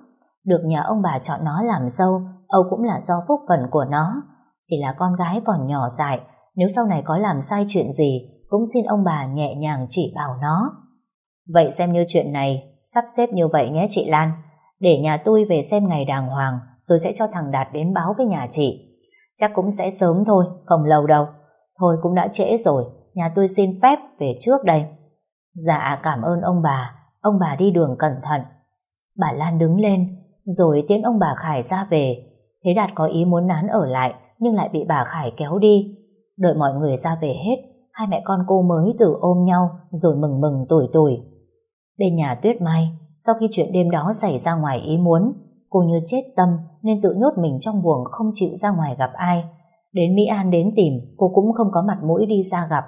Được nhà ông bà chọn nó làm dâu, Âu cũng là do phúc phần của nó. Chỉ là con gái còn nhỏ dại, nếu sau này có làm sai chuyện gì, cũng xin ông bà nhẹ nhàng chỉ bảo nó. Vậy xem như chuyện này, sắp xếp như vậy nhé chị Lan. Để nhà tôi về xem ngày đàng hoàng, rồi sẽ cho thằng Đạt đến báo với nhà chị. Chắc cũng sẽ sớm thôi, không lâu đâu. Thôi cũng đã trễ rồi, nhà tôi xin phép về trước đây. Dạ cảm ơn ông bà, ông bà đi đường cẩn thận. Bà Lan đứng lên, rồi tiễn ông bà Khải ra về. Thế Đạt có ý muốn nán ở lại, nhưng lại bị bà Khải kéo đi. Đợi mọi người ra về hết, hai mẹ con cô mới từ ôm nhau, rồi mừng mừng tuổi tuổi. Bên nhà Tuyết Mai, sau khi chuyện đêm đó xảy ra ngoài ý muốn, cô như chết tâm nên tự nhốt mình trong buồng không chịu ra ngoài gặp ai. Đến Mỹ An đến tìm, cô cũng không có mặt mũi đi ra gặp.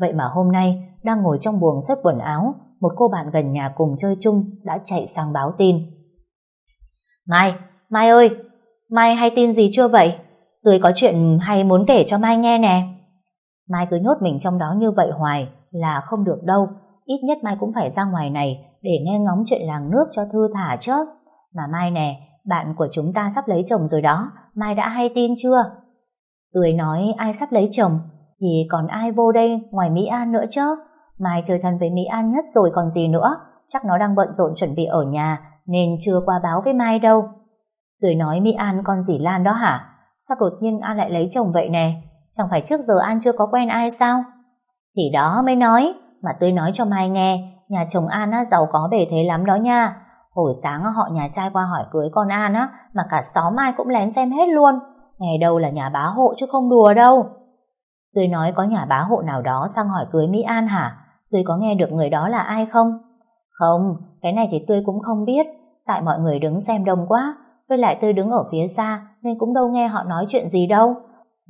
Vậy mà hôm nay, đang ngồi trong buồng xếp quần áo, một cô bạn gần nhà cùng chơi chung đã chạy sang báo tin. Mai, Mai ơi, Mai hay tin gì chưa vậy? Tươi có chuyện hay muốn kể cho Mai nghe nè. Mai cứ nhốt mình trong đó như vậy hoài là không được đâu. Ít nhất Mai cũng phải ra ngoài này để nghe ngóng chuyện làng nước cho thư thả chứ. Mà Mai nè, bạn của chúng ta sắp lấy chồng rồi đó, Mai đã hay tin chưa? Tươi nói ai sắp lấy chồng, thì còn ai vô đây ngoài Mỹ An nữa chứ? Mai chơi thân với Mỹ An nhất rồi còn gì nữa, chắc nó đang bận rộn chuẩn bị ở nhà nên chưa qua báo với Mai đâu. Tươi nói Mỹ An con dì Lan đó hả? Sao đột nhiên An lại lấy chồng vậy nè? Chẳng phải trước giờ An chưa có quen ai sao? Thì đó mới nói, mà tôi nói cho Mai nghe, nhà chồng An á, giàu có bề thế lắm đó nha. Hồi sáng họ nhà trai qua hỏi cưới con An á, mà cả xóm Mai cũng lén xem hết luôn. Ngày đâu là nhà bá hộ chứ không đùa đâu. Tôi nói có nhà bá hộ nào đó sang hỏi cưới Mỹ An hả? Tôi có nghe được người đó là ai không? Không, cái này thì tôi cũng không biết. Tại mọi người đứng xem đông quá. Với lại tôi đứng ở phía xa nên cũng đâu nghe họ nói chuyện gì đâu.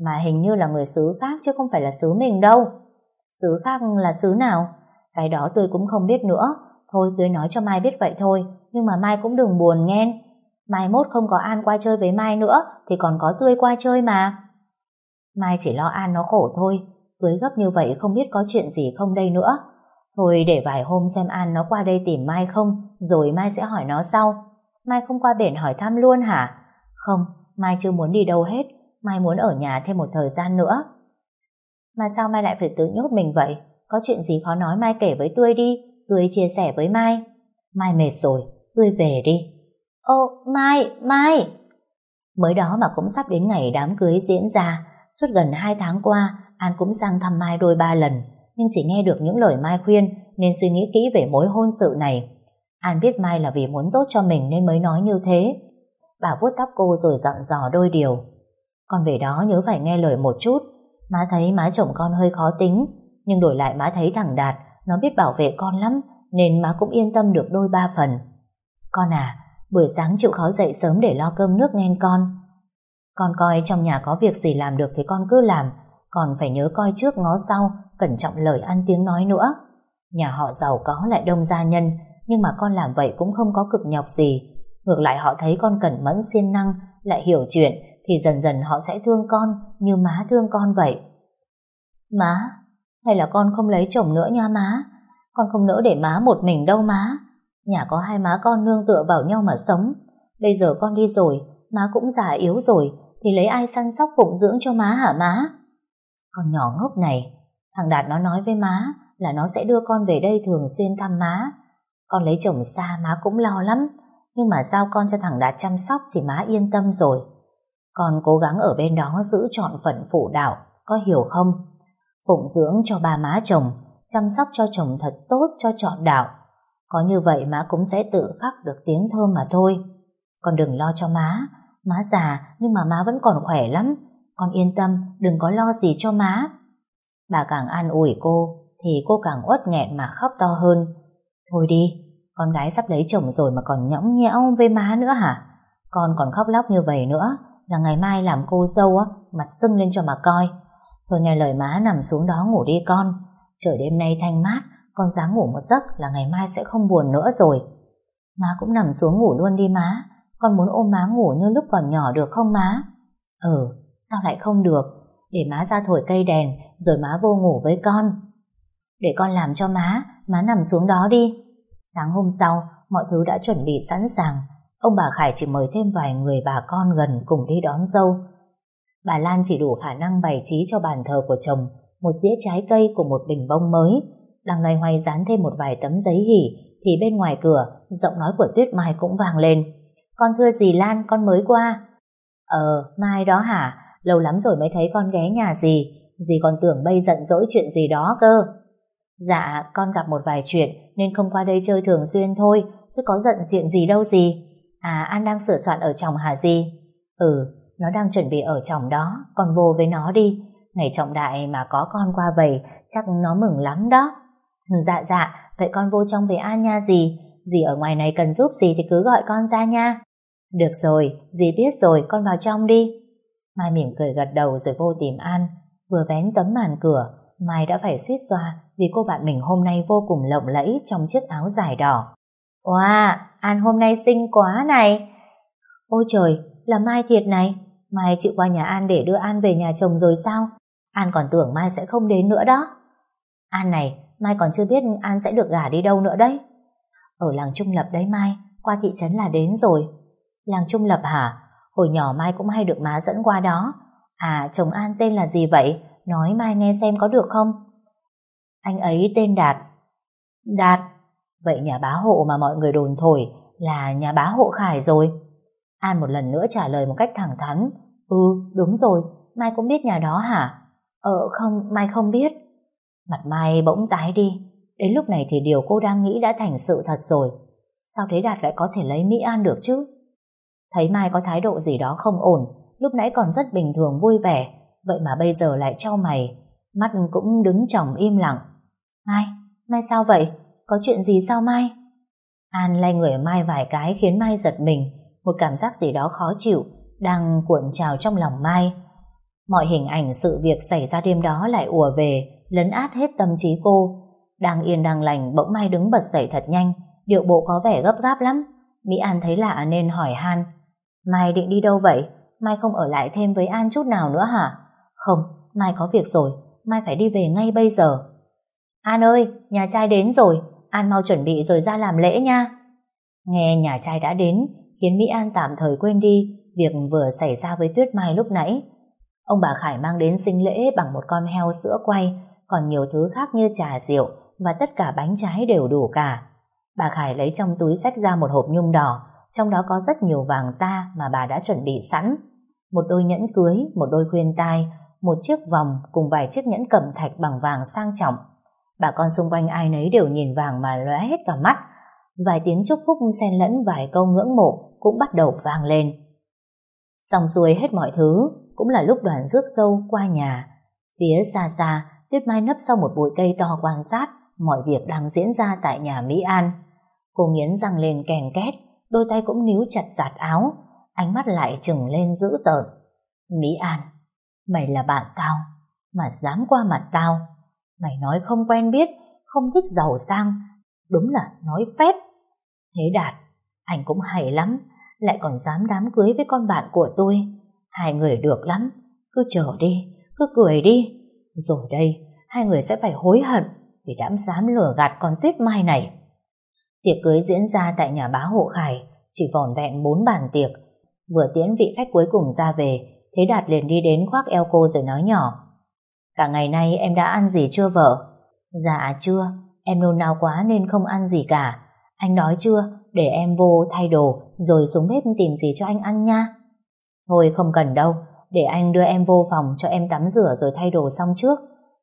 Mà hình như là người xứ khác chứ không phải là xứ mình đâu. Xứ khác là xứ nào? Cái đó tôi cũng không biết nữa. Thôi tôi nói cho Mai biết vậy thôi. Nhưng mà Mai cũng đừng buồn nghe. Mai mốt không có An qua chơi với Mai nữa thì còn có Tươi qua chơi mà. Mai chỉ lo An nó khổ thôi. Cưới gấp như vậy không biết có chuyện gì không đây nữa. Thôi để vài hôm xem An nó qua đây tìm Mai không, rồi Mai sẽ hỏi nó sau. Mai không qua bển hỏi thăm luôn hả? Không, Mai chưa muốn đi đâu hết. Mai muốn ở nhà thêm một thời gian nữa. Mà sao Mai lại phải tự nhốt mình vậy? Có chuyện gì khó nói Mai kể với Tươi đi. Tươi chia sẻ với Mai. Mai mệt rồi, Tươi về đi. Ô, Mai, Mai! Mới đó mà cũng sắp đến ngày đám cưới diễn ra. Suốt gần hai tháng qua, An cũng sang thăm Mai đôi ba lần nhưng chỉ nghe được những lời Mai khuyên nên suy nghĩ kỹ về mối hôn sự này. An biết Mai là vì muốn tốt cho mình nên mới nói như thế. Bà vuốt tóc cô rồi dặn dò đôi điều. Con về đó nhớ phải nghe lời một chút. Má thấy má chồng con hơi khó tính, nhưng đổi lại má thấy thằng Đạt, nó biết bảo vệ con lắm, nên má cũng yên tâm được đôi ba phần. Con à, buổi sáng chịu khó dậy sớm để lo cơm nước nghe con. Con coi trong nhà có việc gì làm được thì con cứ làm, còn phải nhớ coi trước ngó sau, cẩn trọng lời ăn tiếng nói nữa. Nhà họ giàu có lại đông gia nhân, nhưng mà con làm vậy cũng không có cực nhọc gì. Ngược lại họ thấy con cẩn mẫn siêng năng lại hiểu chuyện, thì dần dần họ sẽ thương con như má thương con vậy. Má, hay là con không lấy chồng nữa nha má? Con không nỡ để má một mình đâu má. Nhà có hai má con nương tựa vào nhau mà sống. Bây giờ con đi rồi, má cũng già yếu rồi, thì lấy ai săn sóc phụng dưỡng cho má hả má? Con nhỏ ngốc này, thằng Đạt nó nói với má là nó sẽ đưa con về đây thường xuyên thăm má. Con lấy chồng xa má cũng lo lắm, nhưng mà giao con cho thằng Đạt chăm sóc thì má yên tâm rồi. Con cố gắng ở bên đó giữ trọn phận phụ đạo, có hiểu không? Phụng dưỡng cho ba má chồng, chăm sóc cho chồng thật tốt cho trọn đạo. Có như vậy má cũng sẽ tự khắc được tiếng thơm mà thôi. Con đừng lo cho má, má già nhưng mà má vẫn còn khỏe lắm. Con yên tâm, đừng có lo gì cho má. Bà càng an ủi cô, thì cô càng uất nghẹn mà khóc to hơn. Thôi đi, con gái sắp lấy chồng rồi mà còn nhõng nhẽo với má nữa hả? Con còn khóc lóc như vậy nữa, là ngày mai làm cô dâu á, mặt sưng lên cho mà coi. Thôi nghe lời má nằm xuống đó ngủ đi con. Trời đêm nay thanh mát, con dáng ngủ một giấc là ngày mai sẽ không buồn nữa rồi. Má cũng nằm xuống ngủ luôn đi má. Con muốn ôm má ngủ như lúc còn nhỏ được không má? Ừ, sao lại không được? Để má ra thổi cây đèn, rồi má vô ngủ với con. Để con làm cho má, má nằm xuống đó đi. Sáng hôm sau, mọi thứ đã chuẩn bị sẵn sàng. Ông bà Khải chỉ mời thêm vài người bà con gần cùng đi đón dâu. Bà Lan chỉ đủ khả năng bày trí cho bàn thờ của chồng một dĩa trái cây cùng một bình bông mới. Đang loay hoay dán thêm một vài tấm giấy hỉ thì bên ngoài cửa giọng nói của Tuyết Mai cũng vang lên. Con thưa dì Lan, con mới qua. Ờ, Mai đó hả? Lâu lắm rồi mới thấy con ghé nhà dì. Dì còn tưởng bây giận dỗi chuyện gì đó cơ. Dạ, con gặp một vài chuyện nên không qua đây chơi thường xuyên thôi, chứ có giận chuyện gì đâu gì. À, An đang sửa soạn ở chồng hả gì? Ừ, nó đang chuẩn bị ở chồng đó, con vô với nó đi. Ngày trọng đại mà có con qua vậy, chắc nó mừng lắm đó. Dạ dạ, vậy con vô trong với An nha dì. Dì ở ngoài này cần giúp gì thì cứ gọi con ra nha. Được rồi, dì biết rồi, con vào trong đi. Mai mỉm cười gật đầu rồi vô tìm An. Vừa vén tấm màn cửa, Mai đã phải suýt xoa vì cô bạn mình hôm nay vô cùng lộng lẫy trong chiếc áo dài đỏ. Wow, An hôm nay xinh quá này. Ôi trời, là Mai thiệt này. Mai chịu qua nhà An để đưa An về nhà chồng rồi sao? An còn tưởng Mai sẽ không đến nữa đó. An này, Mai còn chưa biết An sẽ được gả đi đâu nữa đấy. Ở làng Trung Lập đấy Mai, qua thị trấn là đến rồi. Làng Trung Lập hả? Hồi nhỏ Mai cũng hay được má dẫn qua đó. À, chồng An tên là gì vậy? Nói Mai nghe xem có được không? Anh ấy tên Đạt. Đạt? Vậy nhà bá hộ mà mọi người đồn thổi là nhà bá hộ Khải rồi. An một lần nữa trả lời một cách thẳng thắn. Ừ, đúng rồi, Mai cũng biết nhà đó hả? Ờ không, Mai không biết. Mặt Mai bỗng tái đi. Đến lúc này thì điều cô đang nghĩ đã thành sự thật rồi. Sao thế Đạt lại có thể lấy Mỹ An được chứ? Thấy Mai có thái độ gì đó không ổn, lúc nãy còn rất bình thường vui vẻ, vậy mà bây giờ lại trao mày, mắt cũng đứng chồng im lặng. Mai, Mai sao vậy? Có chuyện gì sao Mai? An lay người Mai vài cái khiến Mai giật mình, một cảm giác gì đó khó chịu, đang cuộn trào trong lòng Mai. Mọi hình ảnh sự việc xảy ra đêm đó lại ùa về, lấn át hết tâm trí cô. Đang yên đang lành, bỗng Mai đứng bật dậy thật nhanh, điệu bộ có vẻ gấp gáp lắm. Mỹ An thấy lạ nên hỏi Han, Mai định đi đâu vậy? Mai không ở lại thêm với An chút nào nữa hả? Không, Mai có việc rồi, Mai phải đi về ngay bây giờ. An ơi, nhà trai đến rồi, An mau chuẩn bị rồi ra làm lễ nha. Nghe nhà trai đã đến, khiến Mỹ An tạm thời quên đi việc vừa xảy ra với Tuyết Mai lúc nãy. Ông bà Khải mang đến sinh lễ bằng một con heo sữa quay, còn nhiều thứ khác như trà rượu và tất cả bánh trái đều đủ cả. Bà Khải lấy trong túi sách ra một hộp nhung đỏ, trong đó có rất nhiều vàng ta mà bà đã chuẩn bị sẵn. Một đôi nhẫn cưới, một đôi khuyên tai, một chiếc vòng cùng vài chiếc nhẫn cầm thạch bằng vàng sang trọng. Bà con xung quanh ai nấy đều nhìn vàng mà lóe hết cả mắt. Vài tiếng chúc phúc xen lẫn vài câu ngưỡng mộ cũng bắt đầu vang lên. Xong xuôi hết mọi thứ, cũng là lúc đoàn rước sâu qua nhà. Phía xa xa, Tuyết Mai nấp sau một bụi cây to quan sát mọi việc đang diễn ra tại nhà Mỹ An. Cô nghiến răng lên kèn két, đôi tay cũng níu chặt giạt áo, ánh mắt lại trừng lên dữ tợn. Mỹ An, mày là bạn tao, mà dám qua mặt tao. Mày nói không quen biết, không thích giàu sang, đúng là nói phép. Thế Đạt, anh cũng hay lắm, lại còn dám đám cưới với con bạn của tôi. Hai người được lắm, cứ chờ đi, cứ cười đi. Rồi đây, hai người sẽ phải hối hận vì đã dám lừa gạt con tuyết mai này. Tiệc cưới diễn ra tại nhà bá hộ Khải, chỉ vòn vẹn bốn bàn tiệc. Vừa tiễn vị khách cuối cùng ra về, Thế Đạt liền đi đến khoác eo cô rồi nói nhỏ. Cả ngày nay em đã ăn gì chưa vợ? Dạ chưa, em nôn nao quá nên không ăn gì cả. Anh nói chưa? Để em vô thay đồ rồi xuống bếp tìm gì cho anh ăn nha. Thôi không cần đâu, để anh đưa em vô phòng cho em tắm rửa rồi thay đồ xong trước.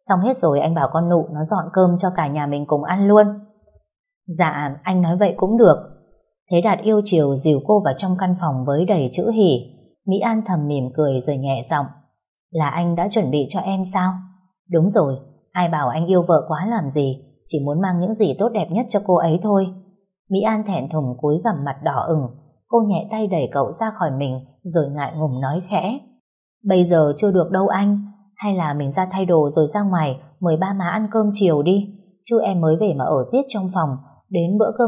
Xong hết rồi anh bảo con nụ nó dọn cơm cho cả nhà mình cùng ăn luôn. Dạ, anh nói vậy cũng được. Thế Đạt yêu chiều dìu cô vào trong căn phòng với đầy chữ hỉ. Mỹ An thầm mỉm cười rồi nhẹ giọng. Là anh đã chuẩn bị cho em sao? Đúng rồi, ai bảo anh yêu vợ quá làm gì, chỉ muốn mang những gì tốt đẹp nhất cho cô ấy thôi. Mỹ An thẹn thùng cúi gằm mặt đỏ ửng, cô nhẹ tay đẩy cậu ra khỏi mình rồi ngại ngùng nói khẽ. Bây giờ chưa được đâu anh, hay là mình ra thay đồ rồi ra ngoài mời ba má ăn cơm chiều đi, chứ em mới về mà ở giết trong phòng, đến bữa cơm